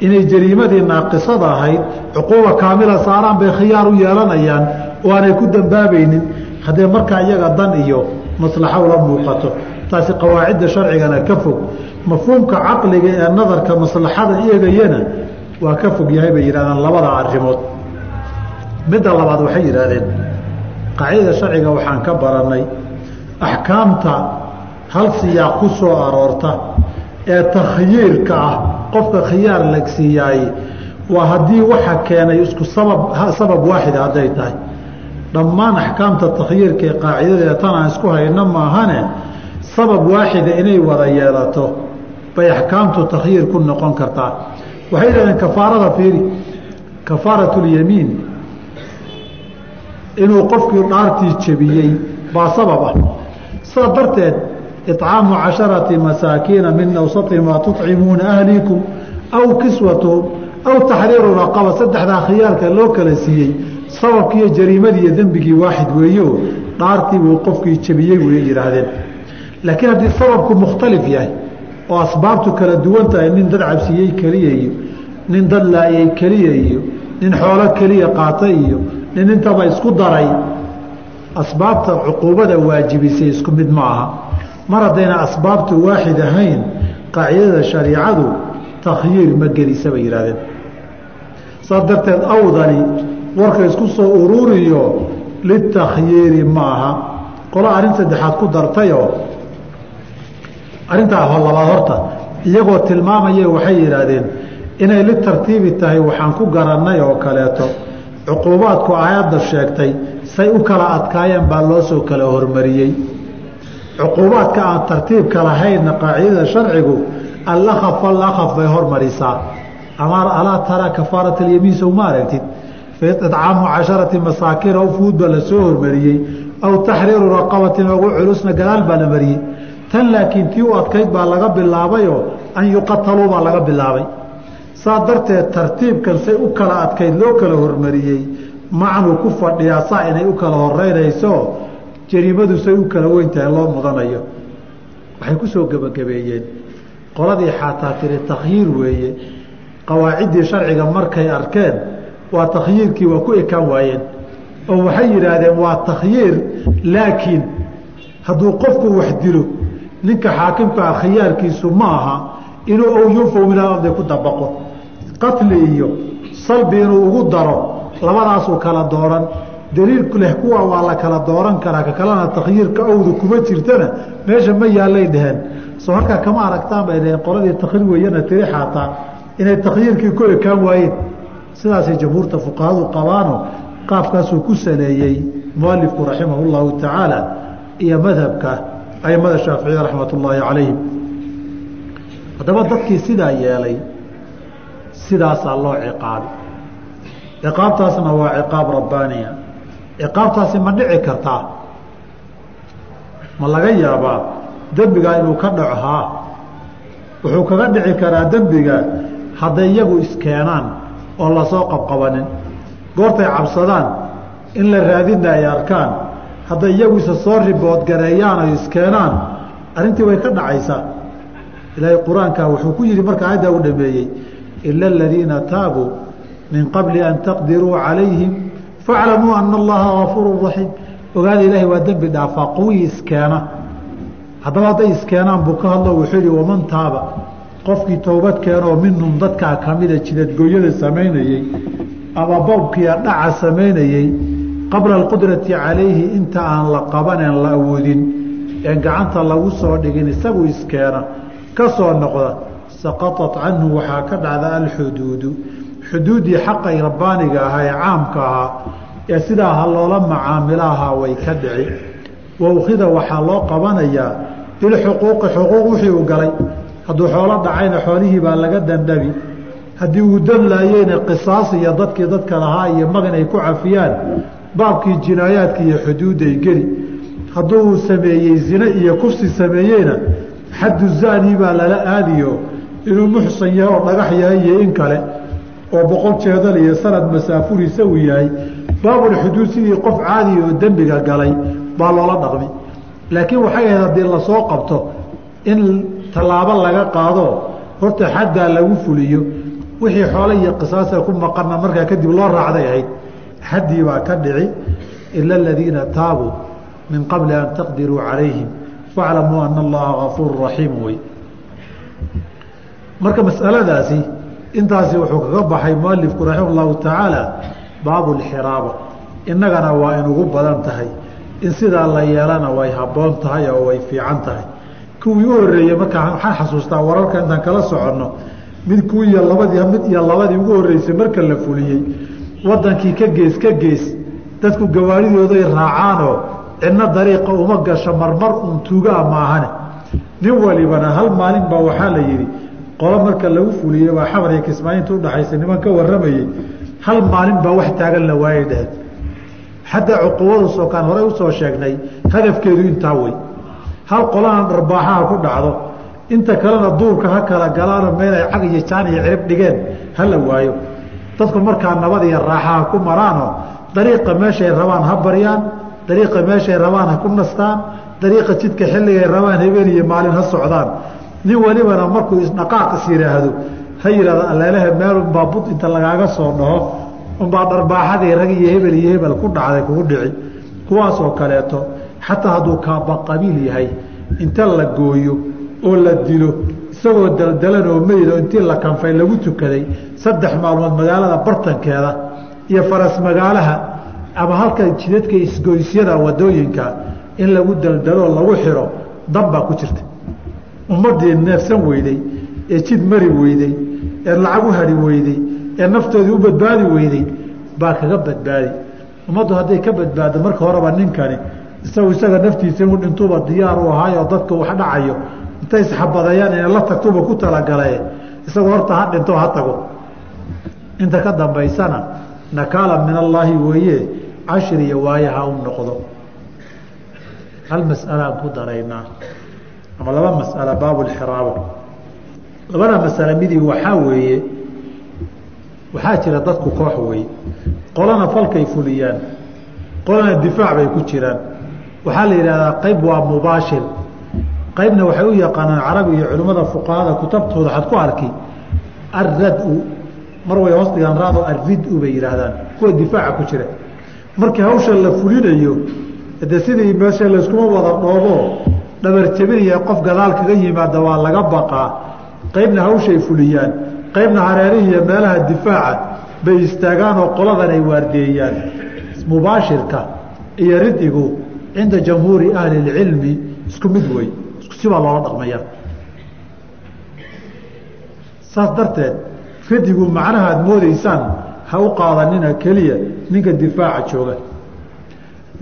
S2: Inay jariimadii naaqisada ahayd cuquuba kaamila saaraan bay khiyaar u yeelanayaan oo aanay ku dambaabaynin. Haddee markaa iyaga dan iyo maslaxo ula muuqato taasi qawaacidda sharcigana ka fog. Mafhuumka caqliga ee nadarka maslaxada eegayana waa ka fog yahay bay yidhahdeen labada arrimood. Midda labaad waxay yidhaahdeen qaacidada sharciga waxaan ka barannay axkaamta hal siyaaq ku soo aroorta ee takhyiirka ah qofka khiyaar lagsiiyaaye waa haddii waxa keenay isku sabab sabab waaxida hadday tahay. Dhammaan axkaamta takhyiirka ee qaacidadeeda tan aan isku hayno maahane sabab waaxida inay wada yeelato bay axkaamtu takhyiir ku noqon kartaa. Waxay yidhahdeen kafaarada fiiri kafaaratulyamiin inuu qofkii dhaartii jebiyey baa sabab ah. Sidaa darteed iطcaamu casharati masaakiina min awsati maa tuطcimuuna ahlikum aw kiswatuhum aw taxriiru raqaba saddexdaa khiyaalka loo kala siiyey sababkiiyo jariimadii iyo dembigii waaxid weeyo dhaartii buu qofkii jebiyey way yidhaahdeen laakiin haddii sababku mukhtalif yahay oo asbaabtu kala duwan tahay nin dad cabsiiyey keliya iyo nin dad laayay keliya iyo nin xoolo keliya qaatay iyo nin intaba isku daray asbaabta cuquubada waajibisay isku mid ma mar haddayna asbaabtu waaxid ahayn qaacidada shariicadu takhyiir ma gelisa bay yidhahdeen saas darteed awdani warka isku soo ururiyo litakhyiiri ma aha qolo arrin saddexaad ku dartayoo arrintaa labaad horta iyagoo tilmaamaya waxay yidhaahdeen inay litartiibi tahay waxaan ku garannay oo kaleeto. Cuquubaadku aayadda sheegtay say u kala adkaayeen baa loo soo kala hormariyey cuquubaadka aan tartiibka lahaynna qaacidada sharcigu alakaf alakaf bay hormarisaa. Ama alaa taraa kafaarat alyamiin sow ma aragtid. Faicaamu casharati masaakiin aw fuud baa la soo hormariyey aw taxriiru raqabatin ugu culusna gadaal baa la mariyey. Tan laakiin tii u adkayd baa laga bilaabayoo an yuqataluu baa laga bilaabay. Saa darteed tartiibkan say u kala adkayd loo kala hormariyey macnuu ku fadhiyaa saa inay u kala horeynayso jariimadu say u kala weyntahay loo mudanayo. Waxay ku soo gebagabeeyeen. Qoladii xaataa tiri takhyiir weeye. Qawaaciddii sharciga markay arkeen waa takhyiirkii waa ku ekaan waayeen. Oo waxay yidhaahdeen waa takhyiir laakiin hadduu qofku wax dilo ninka xaakimkaa khiyaarkiisu ma aha inuu ow yunfaw min alardi ku dabaqo. Qatli iyo salbi inuu ugu daro labadaasuu kala dooran daliilku leh kuwa waa la kala dooran karaa ka kalena takhyiirka owda kuma jirtana meesha ma yaallay dheheen soo halkaa kama aragtaan bay dheheen qoladii takhyiir weeyana tiri xaataa inay takhyiirkii ku ekaan waayeen. Sidaasay jamhuurta fuqahadu qabaano qaabkaasuu ku saleeyey mualifku raximah llahu tacaala iyo madhabka aimada shaaficiya raxmat ullaahi calayhim. Haddaba dadkii sidaa yeelay sidaasaa loo ciqaabi ciqaabtaasna waa ciqaab rabbaaniya ciqaabtaasi ma dhici kartaa. Ma laga yaabaa dembigaa inuu ka dhaco haa. Wuxuu kaga dhici karaa dembiga hadday iyagu iskeenaan oo la soo qabqabanin. Goortay cabsadaan in la raadina ay arkaan hadday iyagu isa soo riboodgareeyaan ay iskeenaan arrintii way ka dhacaysaa. Ilaahay qur'aanka wuxuu ku yidhi marka aayaddaa u dhameeyey ila aladiina taabuu min qabli an taqdiruu calayhim faclamuu ana allaha gafuuru raxiim ogaada ilaahay waa dembi dhaafaa quwii iskeena haddaba hadday iskeenaan buu ka hadlo wuxuu yihi waman taaba qofkii toobad keenoo minhum dadkaa kamida jidadgooyada samaynayey ama bawbkiia dhaca samaynayey qabla alqudrati calayhi inta aan la qabaneen la awoodin een gacanta lagu soo dhigin isagu iskeena ka soo noqda saqaطat canhu waxaa ka dhacda alxuduudu xuduuddii xaqay rabbaaniga ahaa ee caamka ahaa ee sidaa ha loola macaamilahaa way ka dhici. Wawkhida waxaa loo qabanayaa bilxuquuqi xuquuq wixii uu galay. Hadduu xoolo dhacayna xoolihii baa laga dandhabi haddii uu dan laayeyna qisaas iyo dadkii dadka lahaa iyo magan ay ku cafiyaan baabkii jinaayaadka iyo xuduudday geli. Hadduu uu sameeyey zine iyo kufsi sameeyeyna xaddu zani baa lala aadiyo inuu muxsan yahay oo dhagax yahay iyo in kale oo boqol jeedal iyo sanad masaafuriisa uu yahay baabulxuduud sidii qof caadi oo dembiga galay baa loola dhaqmi. Laakiin waxay ahayd haddii la soo qabto in tallaabo laga qaado horta xaddaa lagu fuliyo wixii xoole iyo qisaasa ku maqanna markaa kadib loo raacday ahayd xaddii baa ka dhici ila aladiina taabuu min qabli an taqdiruu calayhim faclamuu ana allaha gafuuru raxiim wey. Marka masaladaasi intaasi wuxuu kaga baxay mualifku raximah llahu tacaala baabu lxiraaba. Innagana waa inugu badan tahay. In sidaa la yeelana way habboon tahay oo way fiican tahay. Kuwii u horreeyey markaa waxaan xasuustaa wararka intaan kala soconno mid kuwii iyo labadii mid iyo labadii ugu horreysay marka la fuliyey wadankii ka gees ka gees dadku gawaadidooday raacaanoo cidno dariiqa uma gasho marmar uun tuugaa maahane. Nin walibana hal maalin baa waxaa la yidhi qolo marka lagu fuliyey waa xamar iyo kismaayiinta udhaxaysa niman ka warramayey hal maalin baa wax taagan la waayay dheheen xataa cuquubadu sookaan horey u soo sheegnay hadafkeedu intaa wey hal qolana dharbaaxaha ku dhacdo inta kalena duurka ha kala galaano meelay cag iyo jaan iyo cirib dhigeen ha la waayo. Dadku markaa nabad iyo raaxaha ku maraano dariiqa meeshay rabaan ha baryaan dariiqa meeshay rabaan ha ku nastaan dariiqa jidka xilligay rabaan habeen iyo maalin ha socdaan nin walibana markuu isdhaqaaq is yidhaahdo ha yidhahdo aleelaha meelunbaa bud inta lagaaga soo dhaho unbaa dharbaaxadii rag iyo hebel iyo hebel ku dhacday kugu dhici. Kuwaasoo kaleeto xataa hadduu kaaba qabiil yahay inta la gooyo oo la dilo isagoo daldalan oo meydo intii la kanfay lagu tukaday saddex maalmood magaalada bartankeeda iyo faras magaalaha ama halka jidadka isgoysyada waddooyinka in lagu daldaloo lagu xiro dan baa ku jirta ummadii neefsan weyday ee jid mari weyday ee lacag u hari weyday ee naftoodii u badbaadi weyday baa kaga badbaadi. Ummaddu hadday ka badbaado marka horeba ninkani isagu isaga naftiisa inuu dhintuba diyaar u ahaayoo dadka wax dhacayo intay isxabadayaan inay la tagtuba ku talagalaye isagoo horta ha dhinto ha tago. Inta ka dambaysana nakaala min allaahi weeye cashir iyo waayaha u noqdo. Hal mas'alaan ku daraynaa ama laba mas'ala baabulxiraabo labada masale midii waxaa weeye waxaa jira dadku koox weeye qolana falkay fuliyaan qolana difaac bay ku jiraan. Waxaa la yidhahdaa qayb waa mubaashir. Qaybna waxay u yaqaanaan carabi iyo culimmada fuqahada kutabtooda waxaad ku arki arrad-u mar way hoos dhigaan raado arrid-u bay yidhaahdaan kuwa difaaca ku jira. Markii hawsha la fulinayo de sidii meesha layskuma wada dhoobo dhabar qof gadaal kaga yimaada waa laga baqaa. Qaybna hawshay fuliyaan qaybna hareerihi iyo meelaha difaaca bay istaagaan oo qoladan ay waardeeyaan. Mubaashirka iyo ridigu cinda jamhuuri ahli اlcilmi isku mid wey sibaa loola dhaqmaya. Saas darteed ridigu macnaha aad moodaysaan ha u qaadanina keliya ninka difaaca jooga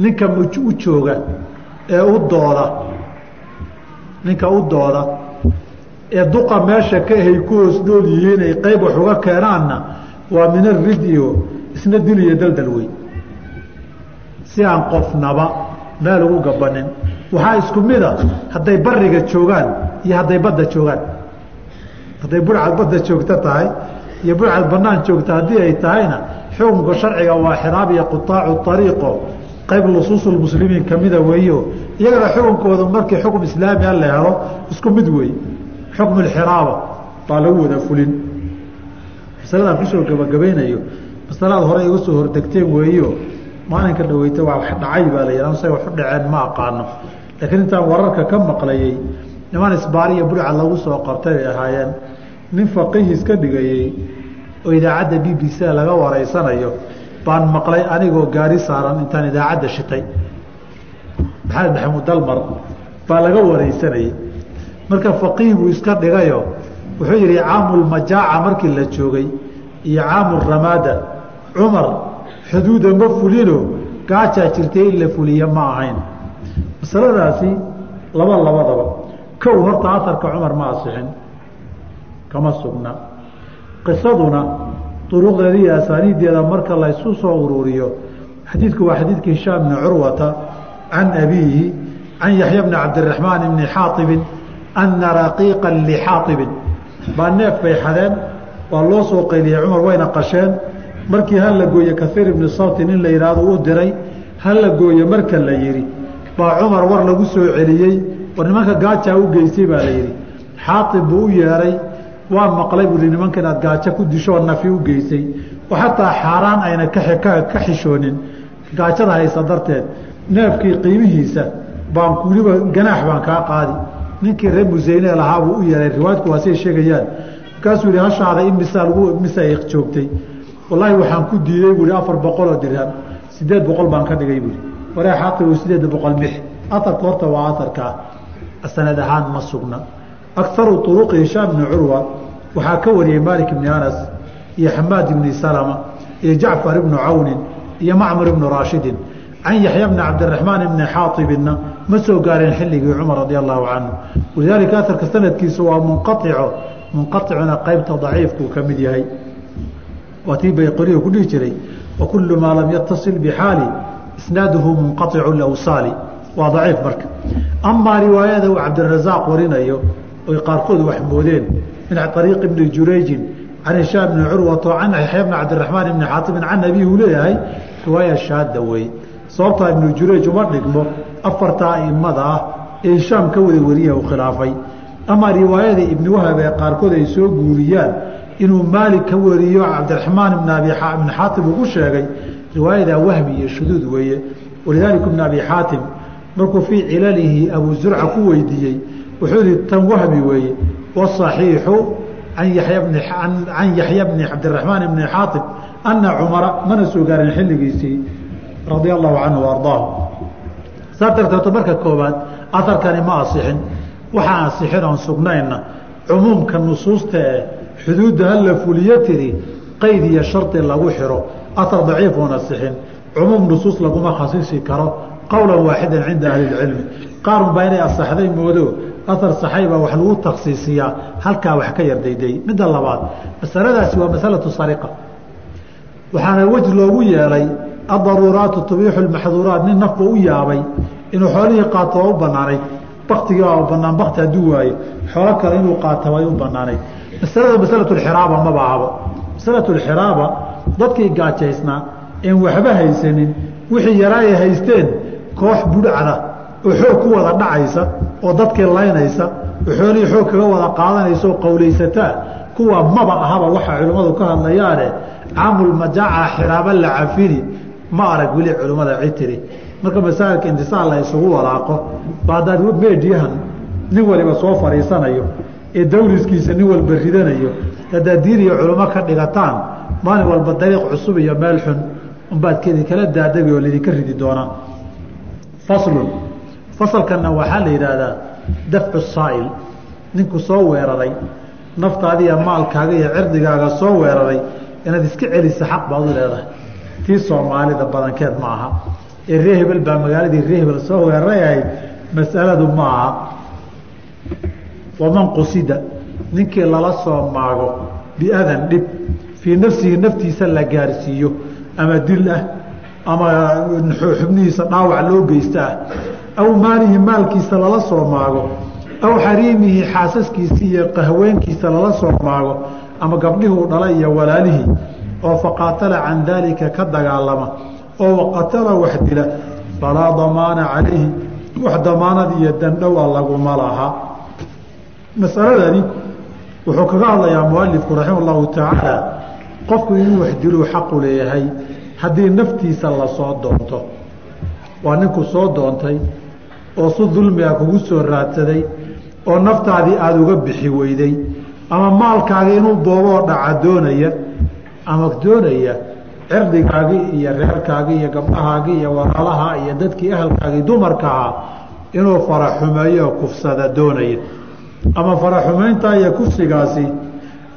S2: ninka u jooga ee u dooda ninka u dooda ee duqa meesha ka ahay ku hoos nool yihiin ay qayb wax uga keenaanna waa min aridio isna dil iyo daldal wey si aan qofnaba meel ugu gabanin waxaa isku mida hadday bariga joogaan iyo hadday badda joogaan. Hadday burcad badda joogto tahay iyo burcad banaan joogta haddii ay tahayna xukunka sharciga waa xiraab iyo qutaacu ariiqo qayb lusuusulmuslimiin kamida weeyo. Iyagana xukunkooda markii xukun islaamia la helo isku mid wey xukmu lxiraaba baa lagu wada fulin. Masaladaan ku soo gabagabaynayo masalada hore iga soo hordegteen weeyo. Maalinka dhaweyta waa wax dhacay baa la yidhah say wax u dhaceen ma aqaano. Laakiin intaan wararka ka maqlayey niman isbaariya burcad lagu soo qabtay bay ahaayeen. Nin faqiih iska dhigayey oo idaacadda b b c laga wareysanayo baan maqlay anigoo gaari saaran intaan idaacadda shitay. Maxamed maxamuud dalmar baa laga wareysanayey marka faqiih buu iska dhigayo wuxuu yidhi caamulmajaaca markii la joogay iyo caamuramaada cumar xuduuda ma fulino? Gaajaa jirtay in la fuliya ma ahayn. Masaladaasi laba labadaba kow horta aharka cumar ma asixin. Kama sugna. Qisaduna duruqdeeda iyo asaaniiddeeda marka laysu soo ururiyo xadiidku waa xadiidka hishaam bni curwata can abiihi can yaxya bni cabdiraxmaan bni xaaibin ana raqiiqa lixaaibin baa neef bay xadeen waa loo soo qayliyey cumar wayna qasheen. Markii hala gooye kaiir ibni sawtin in la yidhaahdo u diray hala gooye marka la yidhi. Baa cumar war lagu soo celiyey war nimanka gaajaa u geystay baa la yidhi. Xaaib buu u yeeray waa maqlay buu nimanka inaad gaajo ku disho oo nafi u geysay oo xataa xaaraan ayna ka xishoonin gaajada haysa darteed neefkii qiimihiisa baan weliba ganaax baan kaa qaadi. Ninkii reer museyne lahaa buu u yeeray riwaayadku waa say sheegayaan. Markaasuu yihi hashaada imisaa lagu imisa joogtay. Wallaahi waxaan ku diiday buui afar boqoloo dirham sideed boqol baan ka dhigay buui waree xaaqi sideed boqol mix. Aarka horta waa aarkaa sanad ahaan ma sugna akaru uruqi hishaam bni curwa waxaa ka wariyey maalik ibni anas iyo xamaad ibni salama iyo jacfar ibnu cawnin iyo macmar ibnu raashidin can yaxya bni cabdiraxmaan ibni xaaibinna ma soo gaareen xilligii cumar radi allahu canhu walidaalika aarka sanadkiisu waa munqaico munqaicuna qeybta daciifkuu ka mid yahay waa tii bayqoriga ku dhihi jiray wa maa lam yatasil bixaali isnaaduhu munqaicu lawsaali waa daciif marka amaa riwaayada uu cabdirasaaq warinayo oy qaarkood wax moodeen min ariiqi bni jurayjin can hishaam bni curwat oo can yaxya bni cabdiraxmaan ibni xaatibin can abiihu leeyahay riwaaya shaada wey sababtaa ibnu jurayj uma dhigmo afarta aimada ah ee hishaam ka wada wariya u khilaafay. Amaa riwaayada ibni wahab ee qaarkood ay soo guuriyaan inuu maalik ka wariyo cabdiraxmaan ibn abi ibn xaatim ugu sheegay riwaayadaa wahmi iyo shuduud weeye. Walidaalika ibn abi xaatim markuu fii cilalihi abu zurca ku weydiiyey wuxuu yihi tan wahmi weeye waصaxiixu an bni yaxya bni cabdiraxmaan ibni xaatim ana cumara mana soo gaarin xilligiisii radia allahu canhu ardaahu. Saa darteeto marka koobaad aharkani ma asixin. Waxaa asixin oon sugnayna cumuumka nusuusta ee xuduudda hala fuliyo tiri qayd iyo shardi lagu xiro. Ahar daciif oon asixin. Cumuum nusuus laguma khasisi karo qowlan waaxidan cinda ahli qaarun baa inay asaxday moodo ahar saxayba wax lagu taksiisiyaa halkaa wax ka yardayday midda labaad masaladaasi waa masalatu sariqa. Waxaana wej loogu yeelay adaruuraatu tubiixu maxduuraat nin nafba u yaabay inuu xoolihii qaato waa u banaanayd baktigii waa u banaan bakti hadduu waayo. Xoolo kale inuu qaata way u banaanayd masalada masalatulxiraaba maba ahaba masalatulxiraaba dadkii gaajaysnaa een waxba haysanin wixii yaraay haysteen koox budhacda oo ku wada dhacaysa oo dadkii laynaysa oo xoolihii xoog kaga wada qaadanaysa oo qowlaysataa kuwa maba ahaba waxaa culimmadu ka hadlayaane caamulmajaaca xiraaba la cafini ma arag weli culimmada citiri marka masaa'ilka intisaal la isugu walaaqo ba haddaad meediyahan nin waliba soo fadhiisanayo ee dawliskiisa nin walba ridanayo haddaad diin iyo culimo ka dhigataan maalin walba dariiq cusub iyo meel xun unbaad kedi kala daadagi oo laydinka ridi doonaa faslun fasalkanna waxaa la yidhaahdaa dafcu saa'il ninku soo weeraray naftaadiiyo maalkaaga iyo cirdigaaga soo weeraray inaad iska celisa xaq baad u leedahay. Tii soomaalida badankeed ma aha. Ee ree hebel baa magaaladii ree hebel soo weeraray ahayd masaladu ma aha. Waman qusida ninkii lala soo maago biadan dhib fii nafsihi naftiisa la gaarsiiyo ama dil ah ama xubnihiisa dhaawac loo geysta ah aw maalihi maalkiisa lala soo maago aw xariimihi xaasaskiisa iyo haweenkiisa lala soo maago ama gabdhihuu dhalay iyo walaalihii oo faqaatala can daalika ka dagaalama oo waqatala wax dila falaa damaana calayhi wax damaanad iyo dandhowa laguma laha. Masaladani wuxuu kaga hadlayaa mualifku raxima allahu tacaala qofku inuu wax diluu xaqu leeyahay haddii naftiisa la soo doonto waa ninku soo doontay oo si dulmiga kugu soo raadsaday oo naftaadii aada uga bixi weyday ama maalkaagii inuu booboo dhaca doonaya ama doonaya cirdigaagii iyo reerkaagii iyo gabdhahaagii iyo walaalaha iyo dadkii ahalkaagii dumarkahaa inuu faraxumeeyo kufsada doonaya. Ama faraxumayntaa iyo kufsigaasi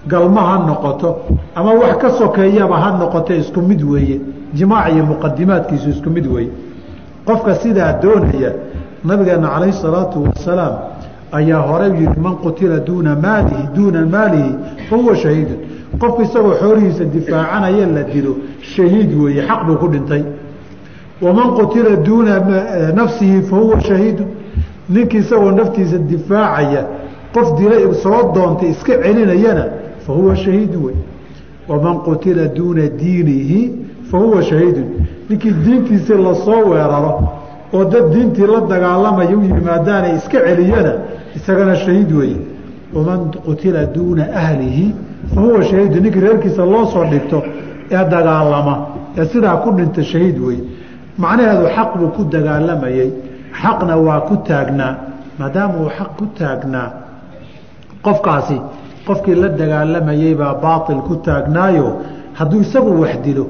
S2: galma ha noqoto ama wax ka sokeeyaba ha noqoto isku mid weeye jimaac iyo muqadimaadkiisu isku mid weeye qofka sidaa doonaya nabigeena calayhi salaatu wasalaam ayaa hore yihi man qutila duuna maalihi duuna maalihi fahuwa shahiidun. Qofku isagoo xoolihiisa difaacanaya la dilo shahiid weeye xaq buu ku dhintay. Waman qutila duuna nafsihi fahuwa shahiidun. Ninkii isagoo naftiisa difaacaya qof dila soo doontay iska celinayana fahuwa shahiidun wey waman qutila duuna diinihi fahuwa shahiidun. Ninkii diintiisii la soo weeraro oo dad diintii la dagaalamaya u yimaadaana iska celiyana isagana shahiid weeye. Waman qutila duuna ahlihi fahuwa shahiidu ninkii reerkiisa loo soo dhigto ee dagaalama ee sidaa ku dhinta shahiid wey macnaheedu xaq buu ku dagaalamayey xaqna waa ku taagnaa. Maadaama uu xaq ku taagnaa. Qofkaasi qofkii la dagaalamayey baa baail ku taagnaayo. Hadduu isagu wax dilo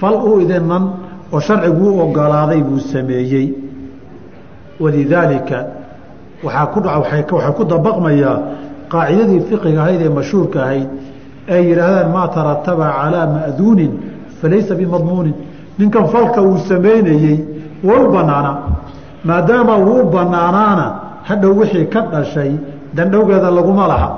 S2: fal u idinan oo sharcigu u ogolaaday buu sameeyey. Walidaalika waxaa ku waxay ku dabaqmayaa qaacidadii fiqiga ahayd ee mashhuurka ahayd. Ay yidhaahdaan maa tarataba calaa ma'duunin falaysa bimadmuunin. Ninkan falka uu samaynayey way u banaanaa maadaama wuu u banaanaana hadhow wixii ka dhashay dandhowgeeda laguma laha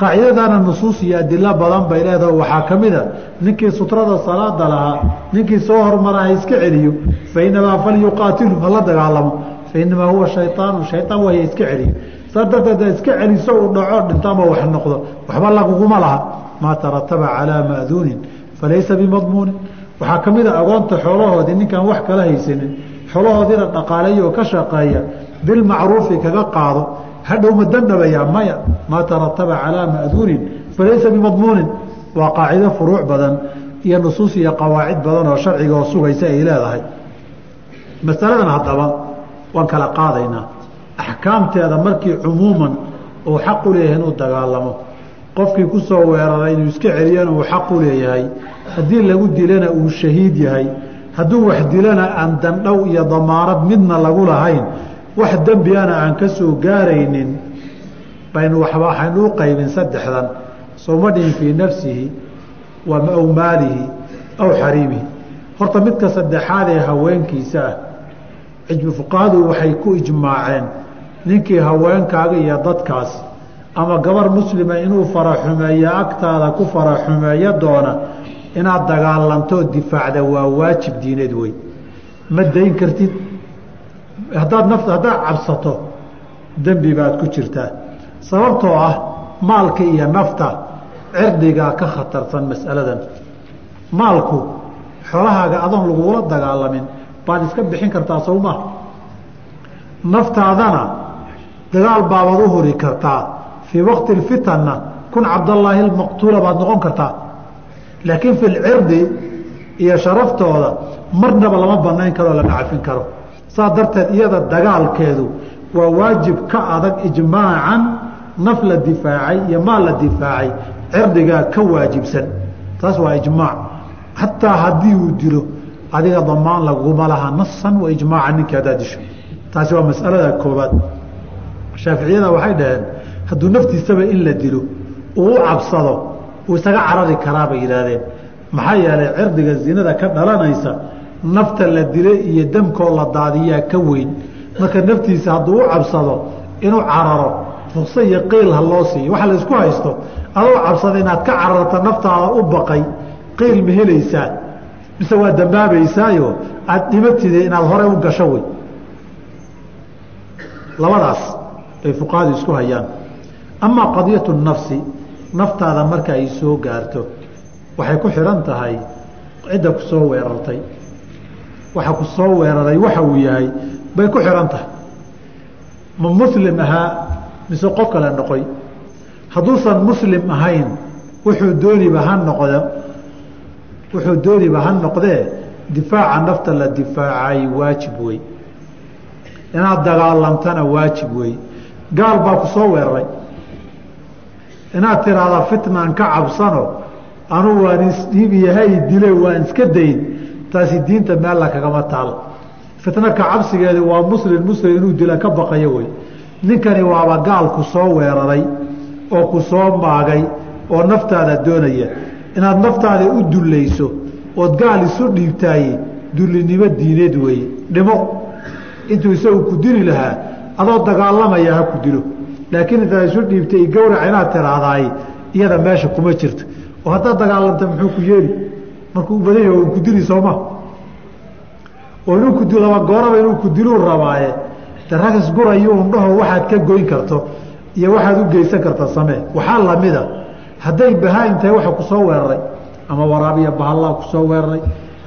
S2: qaacidadana nusuus iyo adilo badan bay leedaha waxaa ka mid a ninkii sutrada salaada lahaa ninkii soo hormara ha iska celiyo fainamaa falyuqaatilu hala dagaalamo. Fainamaa huwa shayaanu shayaan waya iska celiyo. Saas darteed iska celiso uu dhaco dhintaama wax noqdo. Waxba laguguma laha. Maa tarataba calaa ma'duunin falaysa bimadmuunin waxaa ka mid a agoonta xoolahoodii ninkaan wax kala haysanin xoolahoodiina dhaqaaleeya oo ka shaqeeya bilmacruufi kaga qaado hadhow ma dandhabayaa maya maa tarataba calaa ma'duunin falaysa bimadmuunin. Waa qaacido furuuc badan iyo nusuus iyo qawaacid badan oo sharciga oo sugaysa ay leedahay. Masaladan haddaba waan kala qaadaynaa. Axkaamteeda markii cumuuman uu xaq u leeyahay inuu dagaalamo. Qofkii ku soo weeraray inuu iska celiyana uu xaq leeyahay. Haddii lagu dilana uu shahiid yahay. Hadduu wax dilana aan dandhow iyo damaanad midna lagu lahayn wax dembigana aan ka soo gaaraynin baynu waxaynu u qaybin saddexdan. Sowma dhihin fii nafsihi aw maalihi aw xariimihi. Horta midka saddexaad ee haweenkiisa ah fuqahadu waxay ku ijmaaceen ninkii haweenkaaga iyo dadkaas ama gabar muslima inuu faraxumeeyo agtaada ku faraxumeeyo doona inaad dagaalanto difaacda waa waajib diineed wey ma dayn kartid haddaad nafta haddaad cabsato dembi baad ku jirtaa. Sababtoo ah maalka iyo nafta cirdigaa ka khatarsan mas'aladan. Maalku xoolahaaga adoon lagugula dagaalamin baad iska bixin kartaa sow maha naftaadana dagaal baabaad u huri kartaa. Fii waqti fitanna kun cabdallaahi lmaqtuula baad noqon kartaa. Laakiin fi lcirdi iyo sharaftooda marnaba lama banayn karoo lama cafin karo saa darteed iyada dagaalkeedu waa waajib ka adag ijmaacan naf la difaacay iyo maal la difaacay cirdigaa ka waajibsan. Taas waa ijmaac. Xataa haddii uu dilo adiga damaan laguma laha nasan wa ijmaaca haddaad disho. Taasi waa masalada koobaad shaaficiyada waxay dhaheen hadduu naftiisaba in la dilo uu cabsado uu isaga carari karaa bay yidhaahdeen. Maxaa yeelay cirdiga zinada ka dhalanaysa nafta la dilay iyo damkoo la daadiyaa ka weyn. Marka naftiisa hadduu u cabsado inuu cararo rukso iyo qiil ha loo siiyo. Waxa laysku haysto adoo cabsada inaad ka cararto naftaada u baqay qiil ma helaysaa mise waa dambaabaysaayo aada dhimatide inaad horey u gasho wey labadaas bay fuqahadu isku hayaan. Amaa qadiyatu nafsi naftaada marka ay soo gaarto waxay ku xidhan tahay cidda ku soo weerartay waxa ku soo weeraray waxa uu yahay bay ku xidhan tahay. Ma muslim ahaa mise qof kale noqoy. Hadduusan muslim ahayn wuxuu dooniba ha noqdo wuxuu dooniba ha noqdee difaaca nafta la difaacay waajib wey inaad dagaalamtana waajib wey gaal baa ku soo weeraray. Inaad tiraahda fitnaan ka cabsano anu waan isdhiibiyahay dile waan iska dayn taasi diinta meella kagama taal. Fitno ka cabsigeedi waa muslim muslim inuu dila ka baqayo wey. Ninkani waaba gaal ku soo weeraray oo ku soo maagay oo naftaada doonaya. Inaad naftaada u dullayso ood gaal isu dhiibtaaye dullinimo diineed weeye dhimo intuu isagu ku dili lahaa adoo dagaalamaya ha ku dilo. Laakiin intaad isu dhiibtay gawrac inaad tiraahdaay iyada meesha kuma jirto oo haddaad dagaalanta muxuu ku yeeli markuu badan yaho ku dili sooma oo inuu ku dilo laba gooraba inuu ku diluu rabaaye. De ragas gurayo undhaho waxaad ka goyn karto iyo waxaad u geysan karta samee waxaa lamida hadday bahaa intahay waxa ku soo weeraray? Ama waraabiya bahallaa ku soo weeraray?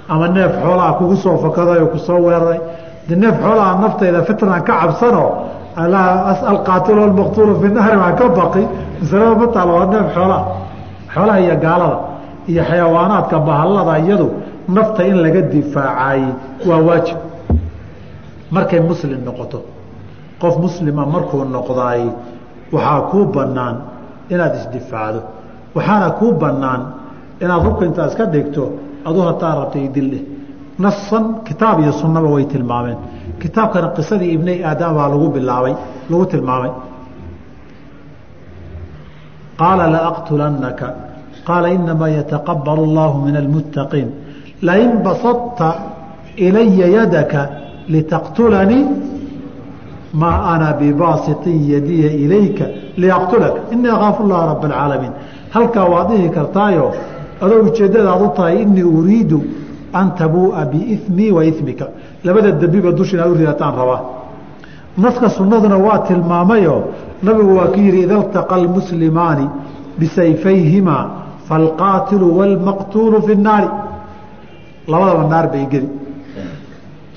S2: Ama neef xoolaa kugu soo fakadayo ku soo weeraray? De neef xoolaha naftayda fitnan ka cabsano alqaatilu almaqtuulu fi nahri waan ka baqi. Masalada ma taalo waa neef xoolaa. Xoolaha iyo gaalada iyo xayawaanaadka bahallada iyadu nafta in laga difaacay waa waajib. Markay muslim noqoto qof muslima markuu noqdaay waxaa kuu banaan inaad isdifaacdo. Waxaana kuu banaan inaad hubka intaa iska dhigto adu hataa rabta idildheh nasan kitaab iyo sunnaba way tilmaameen. Kitaabkana qisadii ibnay aadam baa lagu bilaabay lagu tilmaamay. Qaala laaqtulannaka qaala inamaa yataqabal اllahu min almuttaqiin lain basadta ilaya yadaka litaqtulanii
S1: maa ana bibaasitin yadiya ilayka liyaqtulaka inii akaafu llaha raba alcaalamiin halkaa waad dhihi kartaayo adoo ujeeddadaad u tahay inii uriidu an tabuu'a biimii wa imika labada dembiba dusha inaad u ridataan rabaa naska sunnaduna waa tilmaamayo nabigu waa ku yihi ida ltaqa almuslimaani bisayfayhimaa falqaatilu wاlmaqtuulu fi الnaari labadaba naar bay geli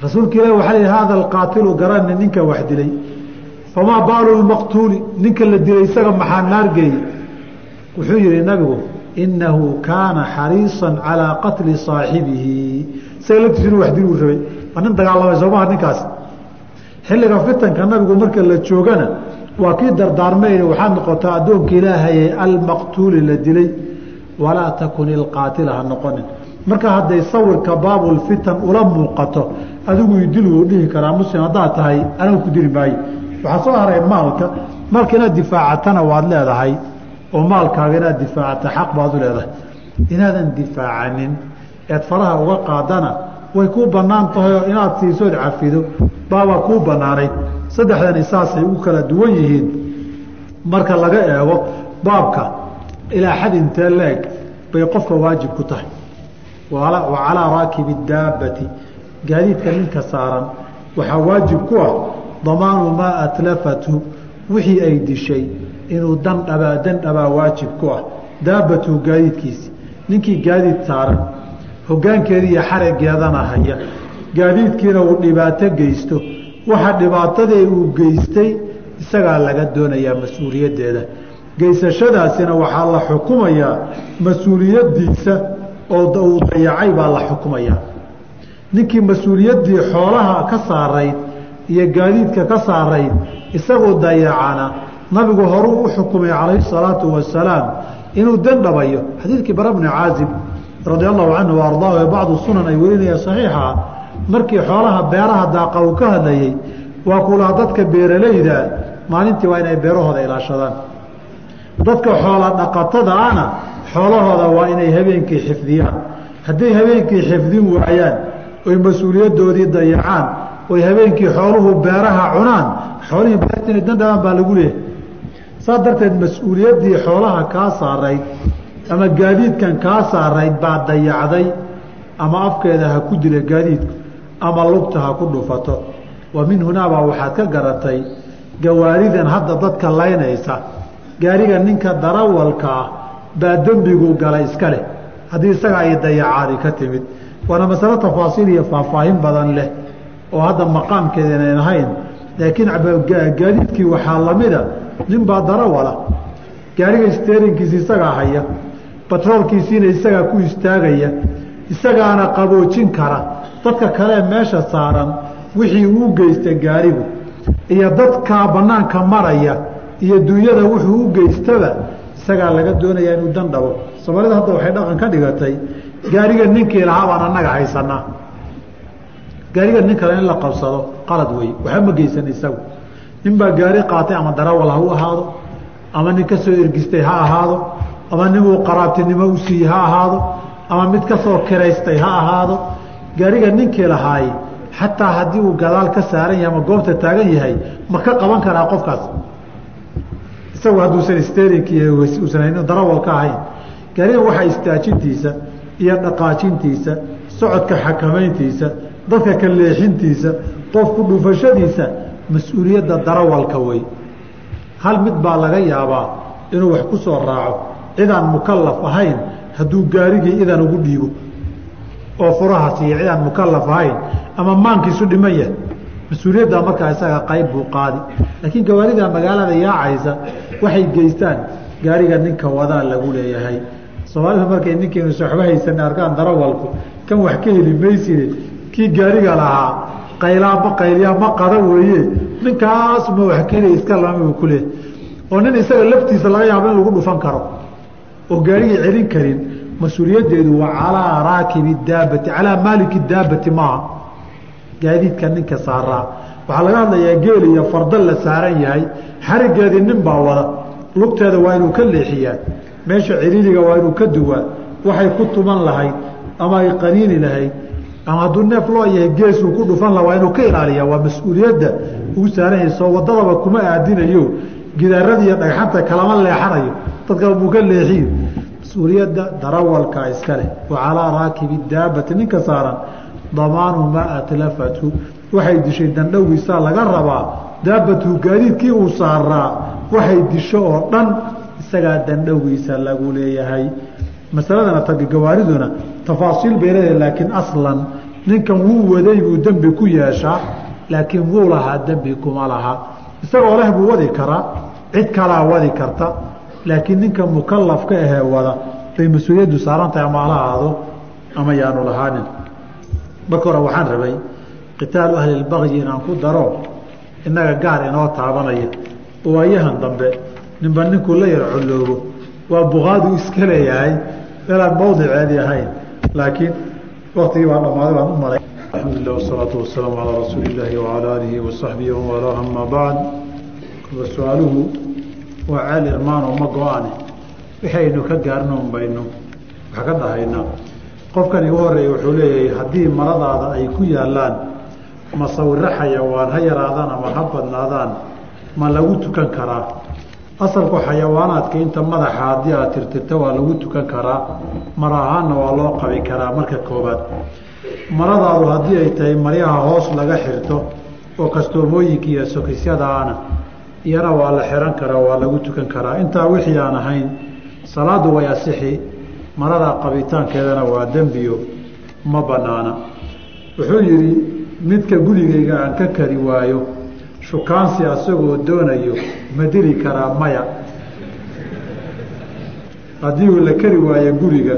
S1: rasuulka ilah waxa l hada alqaatilu garani ninka wax dilay famaa baalu lmaqtuuli ninka la dilay isaga maxaa naar geeyey wuxuu yihi nabigu inahu kaana xariiصa calىa qatli صaaxibihi isaga laftiisa inuu wax diluu rabay waa nin dagaalamay soomaha ninkaas xilliga fitanka nabigu marka la joogana waa kii dardaarmay waxaad noqotaa addoonka ilaahaye almaqtuuli la dilay walaa takun ilqaatila ha noqonin. Marka hadday sawirka baabulfitan ula muuqato adigu idil wuu dhihi karaa muslim haddaad tahay anagu ku dili maayo. Waxaa soo haray maalka maalka inaad difaacatana waad leedahay oo maalkaaga inaad difaacata xaq baad u leedahay. Inaadan difaacanin eed faraha uga qaadana way kuu bannaan tahay oo inaad siisood cafido baabaa kuu banaanayd saddexdani saasay u kala duwan yihiin. Marka laga eego baabka ilaa xad intee leeg bay qofka waajib ku tahay wa calaa raakibi daabati gaadiidka ninka saaran waxaa waajib ku ah damaanu maa atlafatu wixii ay dishay inuu dandhabaa dandhabaa waajib ku ah daabatu gaadiidkiisi ninkii gaadiid saaran hogaankeeda iyo xarageedana haya gaadiidkiina uu dhibaato geysto waxa dhibaatadee uu geystay isagaa laga doonayaa mas'uuliyaddeeda geysashadaasina waxaa la xukumayaa mas'uuliyaddiisa oo uu dayacay baa la xukumayaa ninkii mas'uuliyaddii xoolaha ka saarayd iyo gaadiidka ka saarayd isaguu dayacana nabigu horuu u xukumay calayhi salaatu wasalaam inuu dandhabayo xadiidkii bara bni caazib radia allahu canhu wa ardaahu ee bacdu sunan ay werinayaan saxiixa markii xoolaha beeraha daaqa uu ka hadlayey waa kulaa dadka beeralayda maalintii waa inay beerahooda ilaashadaan dadka xoola dhaqatada ana xoolahooda waa inay habeenkii xifdiyaan. Hadday habeenkii xifdin waayaan oy mas'uuliyaddoodii dayacaan oy habeenkii xooluhu beeraha cunaan xoolihii beerta inay baa lagu leeyahay. Saas darteed mas'uuliyaddii xoolaha kaa saarayd ama gaadiidkan kaa saarayd baa dayacday ama afkeeda ha ku dila gaadiidku ama lugta ha ku dhufato. Wa min hunaabaa waxaad ka garatay gawaaridan hadda dadka laynaysa gaariga ninka darawalka ah baa dembigu galay iska leh. Haddii isaga ay dayacaadi ka timid waana masalo tafaasiil iyo faahfaahin badan leh oo hadda maqaamkeedanan ahayn. Laakiin gaadiidkii waxaa lamida nin baa darawala gaariga steerinkiisi isagaa haya batroolkiisiina isagaa ku istaagaya isagaana qaboojin kara. Dadka kalee meesha saaran wixii uu geysta gaarigu iyo dadkaa banaanka maraya iyo dunyada wuxuu u geystaba isagaa laga doonayaa inuu dandhabo soomaalida hadda waxay dhaqan ka dhigatay gaariga ninkii lahaa baan annaga haysanaa gaariga nin kale in la qabsado qalad wey waxba ma geysan isagu. Nin baa gaari qaatay ama darawal ha u ahaado ama nin ka soo ergistay ha ahaado ama ninuu qaraabtinimo u siiyey ha ahaado ama mid ka soo kiraystay ha ahaado. Gaariga ninkii lahaay xataa haddii uu gadaal ka saaran yahay ama goobta taagan yahay ma ka qaban karaa qofkaas isagu hadduusan sterinkiuusan darawal ka ahayn. Gaarigan waxaa istaajintiisa iyo dhaqaajintiisa socodka xakamayntiisa dadka ka leexintiisa qofku dhufashadiisa mas'uuliyadda darawalka wey hal mid baa laga yaabaa inuu wax ku soo raaco cidaan mukalaf ahayn hadduu gaarigii idan ugu dhiibo. Oo furaha siiya cidaan mukalaf ahayn ama maankiisu dhiman yahay mas'uuliyadda markaa isaga qayb buu qaadi. Laakiin gawaarida magaalada yaacaysa waxay geystaan gaariga ninka wadaa lagu leeyahay. Soomaalidu markay ninkeenu soxbo haysan arkaan darawalku kan wax ka heli mayside kii gaariga lahaa qaylaama qaylyaa ma qada weeye. Ninkaas ma wax ka heli iska lama buu ku leeyahy oo nin isaga laftiisa laga yaabo in lagu dhufan karo. Oo gaarigii celin karin mas'uuliyaddeedu waa calaa raakibi daabati calaa maaliki daabati maaha gaadiidka ninka saaraa waxaa laga hadlayaa geel iyo farda la saaran yahay. Xarigeedii nin baa wada. Lugteeda waa inuu ka leexiyaa. Meesha ciriiriga waa inuu ka duwaa. Waxay ku tuman lahayd ama ay qaniini lahayd. Ama hadduu neef loo yahay geesuu ku dhufan laha waa inuu ka ilaaliya waa mas'uuliyadda ugu saaranyayso wadadaba kuma aadinayo. Gidaarada iyo dhagxanta kalama leexanayo. Dadka buu ka leexiyo. Mas'uuliyadda darawalka iska leh. Wa calaa raakibi daabati ninka saaran damaanu maa atlafatu. Waxay dishay dandhowiisaa laga rabaa daabatu gaadiidkii uu saaraa. Waxay disho oo dhan isagaa dandhowiisa lagu leeyahay. Masaladana tagagawaariduna tafaasiil bay leedahay laakiin aslan ninkan wuu waday buu dembi ku yeeshaa laakiin wuu lahaa dembi kuma laha. Isagoo leh buu wadi karaa cid kalaa wadi karta laakiin ninka mukalafka ahee wada bay mas'uuliyaddu saaran tahay ama ala ama yaanu lahaanin marka hore waxaan rabay qitaalu ahlilbaqyi inaan ku daro innaga gaar inoo taabanaya. Waayahan dambe ninba ninkuu la yar colloobo waa bukaadu iska leeyahay meelaan mawdiceedi ahayn. Laakiin waktigii baa dhammaaday baan u maray. Alxamdulilah wasalaatu wasalaamu calaa rasuuli illaahi wacalaa aalihi wasaxbihi wamalaa ama bacd kuba su'aaluhu waa ceel irmaano ma go-ane waxaynu ka gaarno unbayno wax ka dhahaynaa qofkan igu horreeya wuxuu leeyahay haddii maradaada ay ku yaallaan masawiro xayawaan ha yaraadaan ama ha badnaadaan ma lagu tukan karaa. Asalku xayawaanaadka inta madaxa haddii aad tirtirta waa lagu tukan karaa mar ahaanna waa loo qabi karaa. Marka koobaad maradaadu haddii ay tahay maryaha hoos laga xirto oo kastoomooyinka iyo sokisyadaana iyana waa la xihan karaa waa lagu tukan karaa. Intaa wixii aan ahayn salaadu way asixi marada qabitaankeedana waa dembiyo ma banaana. Wuxuu yidhi midka gurigayga aan ka kari waayo shukaansi asagoo doonayo ma dili karaa maya. Haddii uu la kari waayo guriga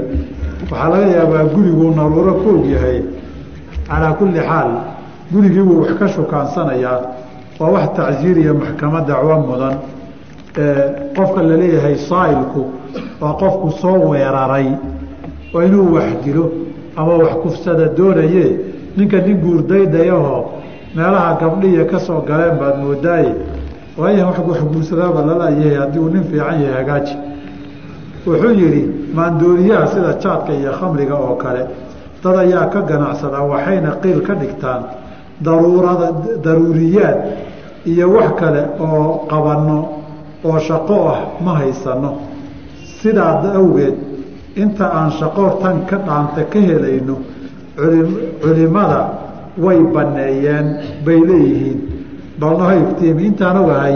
S1: waxaa laga yaabaa guriguu naruuro ku og yahay. Calaa kulli xaal gurigii wuu wax ka shukaansanayaa waa wax tacsiir iyo maxkamo dacwo mudan qofka la leeyahay saa'ilku waa qofku soo weeraray oo inuu wax dilo ama wax kufsada doonaye ninka nin guurdaydayahoo meelaha gabdhiya ka soo galeen baad moodaaye waayahan wax wax guursadaaba lalayahay haddii uu nin fiican yahay hagaaji. Wuxuu yidhi maandooriyaha sida jaadka iyo khamriga oo kale dad ayaa ka ganacsada waxayna qiil ka dhigtaan daruurada daruuriyaad iyo wax kale oo qabanno oo shaqo ah ma haysano sidaa awgeed inta aan shaqo tan ka dhaanta ka helayno culimada way banneeyeen bay leeyihiin. Balnaho iftiimi intaan ogahay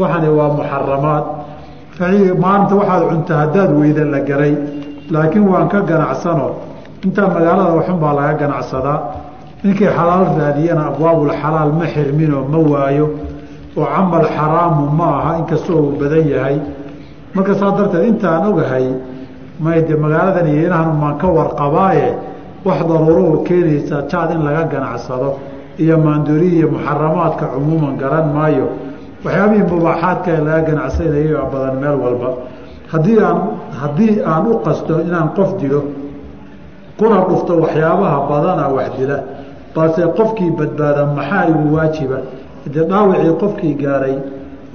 S1: waxani waa muxaramaad. Maalinta waxaad cunta haddaad weyda la garay laakiin waan ka ganacsano intaa magaalada waxun baa laga ganacsadaa. Ninkii xalaal raadiyana abwaabulxalaal ma xirminoo ma waayo oo camal xaraamu ma aha inkastoo uu badan yahay marka saa darteed intaan ogahay mayde magaaladan iyo inahan maan ka warqabaaye wax daruuro keenaysa jaad in laga ganacsado iyo maandooriya iyo muxaramaadka cumuuman garan maayo. Waxyaabihii mubaaxaadka laga ganacsanayo badan meel walba. Haddii aan haddii aan u qasto inaan qof dilo kuna dhufto waxyaabaha badana wax dila balse qofkii badbaada maxaa igu waajiba? Dee dhaawacii qofkii gaaray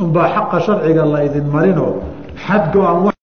S1: unbaa xaqa sharciga la idin marinoo xad go-an